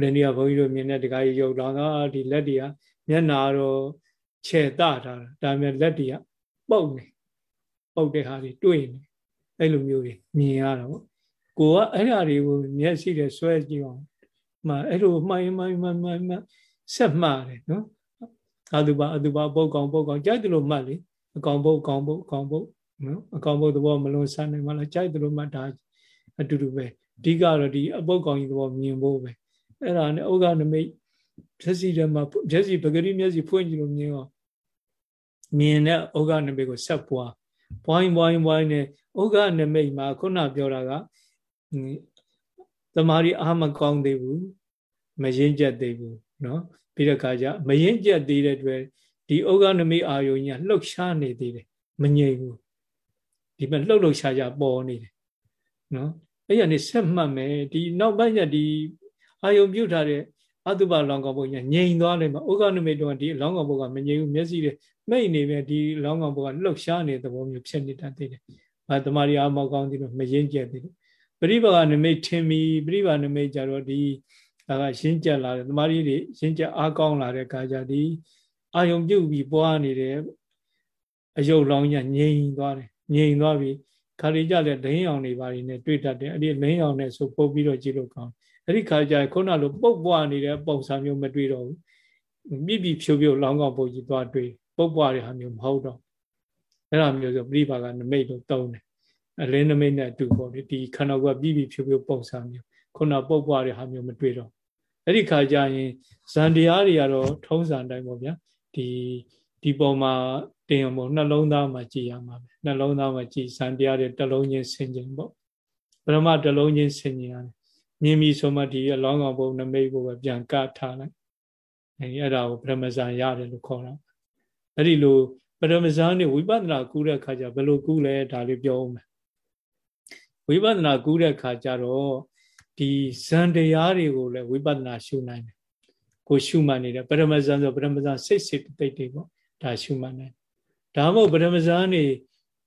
ဘယ်နည်းကဘုန်းကြီးတို့မြင်တဲ့တခါကြီးယုတ်လောင်းကဒီလက်တွေကမျက်နာတော့ခြေတထားတာဒါပေမဲ့လက်တွေကပုတ်နေပုတ်တဲ့ဟာတွေတွေ့နေအဲ့လိုမျိုးတွေမြင်ရတာပေါ့ကိုကအဲ့ဓာတွေကိုမျက်စိနဲ့ဆွဲကြည့်အောင်မှအဲ့လိုမှိုင်းမှိုင်းမှိုင်းမှိုင်းမှဆက်မှားတယ်နော် အတုပအတုပပုတ်ကောင်ပုတ်ကောင်ကြိုက်တယ်လို့မှတ်လေအကောင်ပုတ်ကောင်ပုတ်ကောင်ပုတ်နော်အကောင်ပုတ်သဘောမလွန်ဆန်းနိုင်မှလားကြိုက်တယ်လို့မှတ်တာအတူတူပဲအဓိကတော့ဒီအပုတ်ကောင်ကြီးသဘောမြင်ဖို့ပဲအဲ့ဒါနဲ့ဥက္ကနမိတ်မျက်စိထဲမှာမျက်စိပဂရိမျက်စိဖွင့်ကြည့်လို့မြင်အောင်မြင်တဲ့ဥက္ကနမိတ်ကိုဆက်ပွားပွိုင်းပွိုင်းပွိုင်းနဲ့ဥက္ကနမိတ်မှာခုနပြောတာကတမာရီအာမကောင်းသေးဘူးမရင်ကျက်သေးဘူးနော် ပြီးတဲ့အခါကျမရင်ကြက်သေးတဲ့အတွက်ဒီဥက္ကနမိအာယုံကြီးကလှုပ်ရှားနေသေးတယ်မငြိမ်ဘူးဒီမှာလှုပ်လှုပ်ရှားရှားပေါ်နေတယ်နော်အဲ့ရနေဆက်မှတ်မယ်ဒီနောက်ပိုင်းကျဒီအာယုံပြုတ်ထားတဲ့အတုပလောင်ကောင်ဘုံညာငြိမ်သွားလိမ့်မယ်ဥက္ကနမိတုံးကဒီလောင်ကောင်ဘုံကမငြိမ်ဘူးမျက်စိတွေမိတ်နေပဲဒီလောင်ကောင်ဘုံကလှုပ်ရှားနေတဲ့သဘောမျိုးဖြစ်နေတတ်သေးတယ်ဘာတမရီအမောက်ကောင်းသေးလို့မရင်ကျက်သေးလို့ပရိဘာကနမိတ်ထင်ပြီပရိဘာနမိတ်ကြတော့ဒီ ဒါကရှင်းကြက်လာတယ်တမာရီတွေရှင်းကြက်အားကောင်းလာတဲ့အခါကျဒီအာယုံပြုတ်ပြီးပွားနေတယ်အယုတ်လောင်ညာငြိမ်သွားတယ်ငြိမ်သွားပြီးခါရီကြတဲ့လိန်အောင်တွေပါနေနဲ့တွေ့တတ်တယ်အဲ့ဒီလိန်အောင်နဲ့ဆိုပုတ်ပြီးတော့ကြည့်လို့ကောင်းအဲ့ဒီခါကျရင်ခုနလိုပုတ်ပွားနေတဲ့ပုံစံမျိုးမတွေ့တော့ဘူးပြပြဖြိုးဖြိုးလောင်းကောင်းပုတ်ကြီးသွားတွေ့ပုတ်ပွားတဲ့ဟာမျိုးမဟုတ်တော့အဲ့ဒါမျိုးဆိုပြိပါကနမိတ်လို့တုံးတယ်အလင်းနမိတ်နဲ့အတူပေါ့လေဒီခန္ဓာကိုယ်ကပြပြဖြိုးဖြိုးပုံစံမျိုးခုနပုတ်ပွားတဲ့ဟာမျိုးမတွေ့တော့ အဲ့ဒီခါကျရင်ဇန်တရားတွေကတော့ထုံးစံတိုင်းပေါ့ဗျာဒီဒီပုံမှာတင်အောင်ပေါ့နှလုံးသားမှာကြည်ရမှာပဲနှလုံးသားမှာကြည်ဇန်တရားတွေတစ်လုံးချင်းဆင်ခြင်ပေါ့ပရမတစ်လုံးချင်းဆင်ခြင်ရတယ်မြင်ပြီဆိုမှဒီအလောင်းကောင်ဘုံနမိတ်ကိုပဲပြန်ကထားလိုက်အဲအဲ့ဒါကိုပရမဇန်ရတယ်လို့ခေါ်တာအဲ့ဒီလိုပရမဇန်နဲ့ဝိပဿနာကူးတဲ့အခါကျဘယ်လိုကူးလဲဒါလေးပြောဦးမယ်ဝိပဿနာကူးတဲ့အခါကျတော့ ဒီဇန်တရားတွေကိုလည်းဝိပဿနာရှုနိုင်တယ်ကိုရှုမှတ်နေတယ်ပရမဇန်ဆိုပရမဇန်စိတ်စိတ်တိတ်တိတ်ပေါ့ဒါရှုမှတ်နိုင်ဒါမှမဟုတ်ပရမဇန်နေ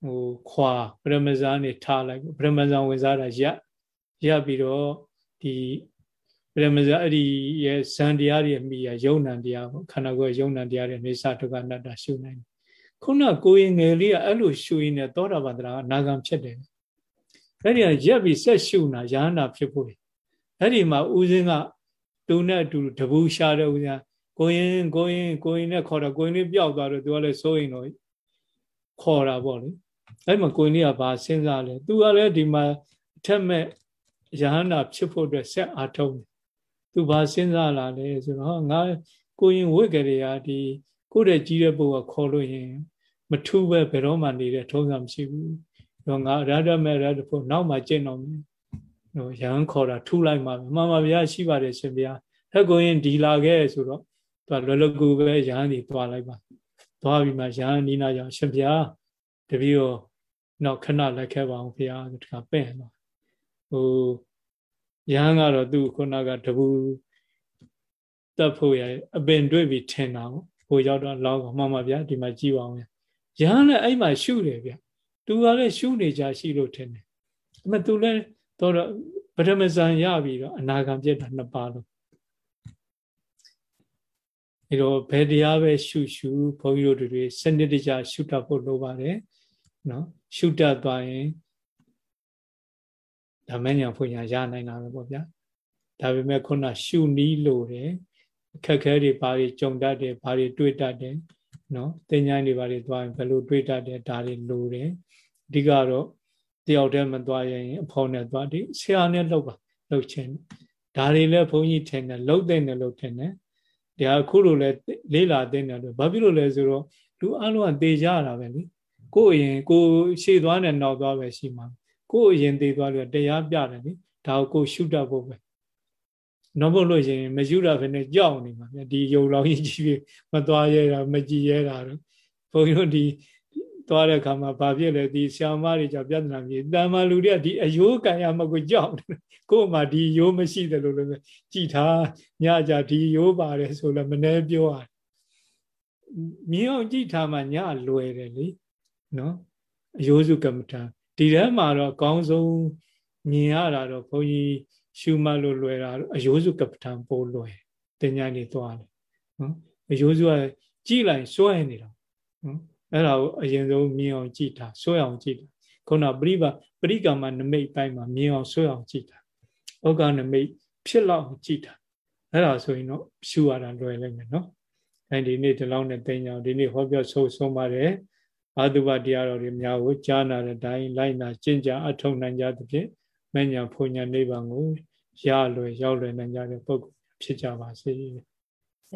ဟိုခွာပရမဇန်နေထားလိုက်ပရမဇန်ဝင်စားတာရပ်ရပ်ပြီးတော့ဒီပရမဇအဲ့ဒီရဲ့ဇန်တရားတွေမိရယုံ nant တရားပေါ့ခန္ဓာကိုယ်ယုံ nant တရားတွေနေစာဒုက္ခအနတ္တရှုနိုင်တယ်ခုနကိုရင်ငယ်လေးကအဲ့လိုရှုရင်းနဲ့သောတာပန်တရားအနာဂံဖြစ်တယ်အဲ့ဒီကရက်ပြီးဆက်ရှုနာယဟနာဖြစ်ဖို့ အဲ့ဒီမှာဦးစင်းကတူနဲ့အတူတပူရှာတဲ့ဦးစင်းကိုရင်ကိုရင်ကိုရင်နဲ့ခေါ်တော့ကိုရင်လေးပျောက်သွားတော့သူကလည်းစိုးရင်တော့ခေါ်တာပေါ့လေအဲ့မှာကိုရင်လေးကဘာစဉ်းစားလဲသူကလည်းဒီမှာအထက်မဲ့ယဟန္တာဖြစ်ဖို့အတွက်ဆက်အားထုတ်တယ်သူဘာစဉ်းစားလာလဲဆိုတော့ငါကိုရင်ဝိကရေယာဒီကိုယ့်ရဲ့ကြီးတဲ့ပုဂ္ဂိုလ်ခေါ်လို့ရင်မထူးပဲဘယ်တော့မှနေတဲ့ထုံးစံမရှိဘူးတော့ငါရဒမေရဒဖို့နောက်မှကျင့်တော့မယ် ဟိုရဟန်းခေါ်တာထူလိုက်မှာမှန်ပါဗျာရှိပါတယ်ရှင်ဗျာထက်ကိုရင်ဒီလာခဲ့ဆိုတော့သူလွယ်လွယ်ကူပဲရဟန်းဒီသွားလိုက်ပါသွားပြီးမှရဟန်းနီးနာရောက်ရှင်ဗျာတပည့်တော်နောက်ခဏလက်ခဲ့ပါအောင်ဗျာတခါပဲ့တော့ဟိုယဟန်ကတော့သူ့ခုနကတပူတက်ဖို့ရအပင်တွေ့ပြီးထင်တာပေါ့ဟိုရောက်တော့လောင်းကမှန်ပါဗျာဒီမှာကြည့်ပါအောင်ဗျာယဟန်လည်းအဲ့မှာရှုတယ်ဗျာသူကလည်းရှုနေကြရှိလို့ထင်တယ်ဒါပေမဲ့သူလည်း တော့ပထမဇန်ရပြီးတော့အနာဂံပြတ်တာနှစ်ပါလို့အဲတော့ဘယ်တရားပဲရှုရှုဘုန်းကြီးတို့တွေစနစ်တကျရှုတတ်ဖို့လိုပါတယ်နော်ရှုတတ်သွားရင်ဒါမညာဖွညာရနိုင်တာပဲပေါ့ဗျာဒါပေမဲ့ခုနရှုနီးလို့တယ်အခက်ခဲတွေဘာတွေကြုံတတ်တယ်ဘာတွေတွေ့တတ်တယ်နော်တင်ញိုင်းတွေဘာတွေသွားရင်ဘယ်လိုတွေ့တတ်တယ်ဒါတွေလိုတယ်အဓိကတော့ တယောက်တည်းမသွားရင်အဖော်နဲ့သွားဒီဆရာနဲ့လှုပ်ပါလှုပ်ခြင်းဒါတွေလည်းဘုန်းကြီးထင်တယ်လှုပ်တဲ့နဲ့လှုပ်ထင်တယ်ဒါအခုလိုလဲလေးလာတဲ့နဲ့လို့ဘာဖြစ်လို့လဲဆိုတော့လူအလုံးကတေကြရတာပဲလေကိုယ်အရင်ကိုရှေ့သွားနဲ့နောက်သွားပဲရှိမှာကိုယ်အရင်သေးသွားလို့တရားပြတယ်လေဒါကိုကိုရှုတတ်ဖို့ပဲနောက်ဖို့လို့ရှိရင်မရှုတာပဲနဲ့ကြောက်နေမှာဗျဒီယုံလောင်ကြီးကြီးမသွားရဲတာမကြည်ရဲတာတော့ဘုန်းကြီးတို့ဒီ သွားတဲ့အခါမှာဘာဖြစ်လဲဒီဆရာမတွေကြောင့်ပြဿနာမြေတန်မာလူတွေကဒီအယိုးကန်ရမကိုကြောက်ကို့မှာဒီယိုးမရှိတယ်လို့လည်းကြည်ထားညကြဒီယိုးပါတယ်ဆိုလည်းမနှဲပြောရမြင်အောင်ကြည်ထားမှညလွယ်တယ်လေနော်အယိုးစုကမ္မထာဒီထဲမှာတော့အကောင်းဆုံးမြင်ရတာတော့ဘုန်းကြီးရှုမှတ်လို့လွယ်တာအယိုးစုကပ္ပထံပို့လွယ်တင်ညာနေသွားတယ်နော်အယိုးစုကကြည်လိုက်စွဲနေတာနော် အဲ့ဒါကိုအရင်ဆုံးမြင်အောင်ကြည့်တာစွဲအောင်ကြည့်တာခုနပရိပါပရိကာမနမိတ်ပိုင်းမှာမြင်အောင်စွဲအောင်ကြည့်တာဩဃနမိတ်ဖြစ်လောက်ကြည့်တာအဲ့ဒါဆိုရင်တော့ရှုရတာလွယ်လိမ့်မယ်နော်အဲဒီနေ့ဒီလောက်နဲ့တင်ညာဒီနေ့ဟောပြောဆုံးဆုံးပါတယ်အာတုဘတရားတော်တွေများကိုကြားနာတဲ့အတိုင်းလိုက်နာကျင့်ကြအထောက်နိုင်ကြသဖြင့်မဉ္ဇဏ်ဖုန်ညာနိဗ္ဗာန်ကိုရလွယ်ရောက်လွယ်နိုင်ကြတဲ့ပုဂ္ဂိုလ်ဖြစ်ကြပါစေ။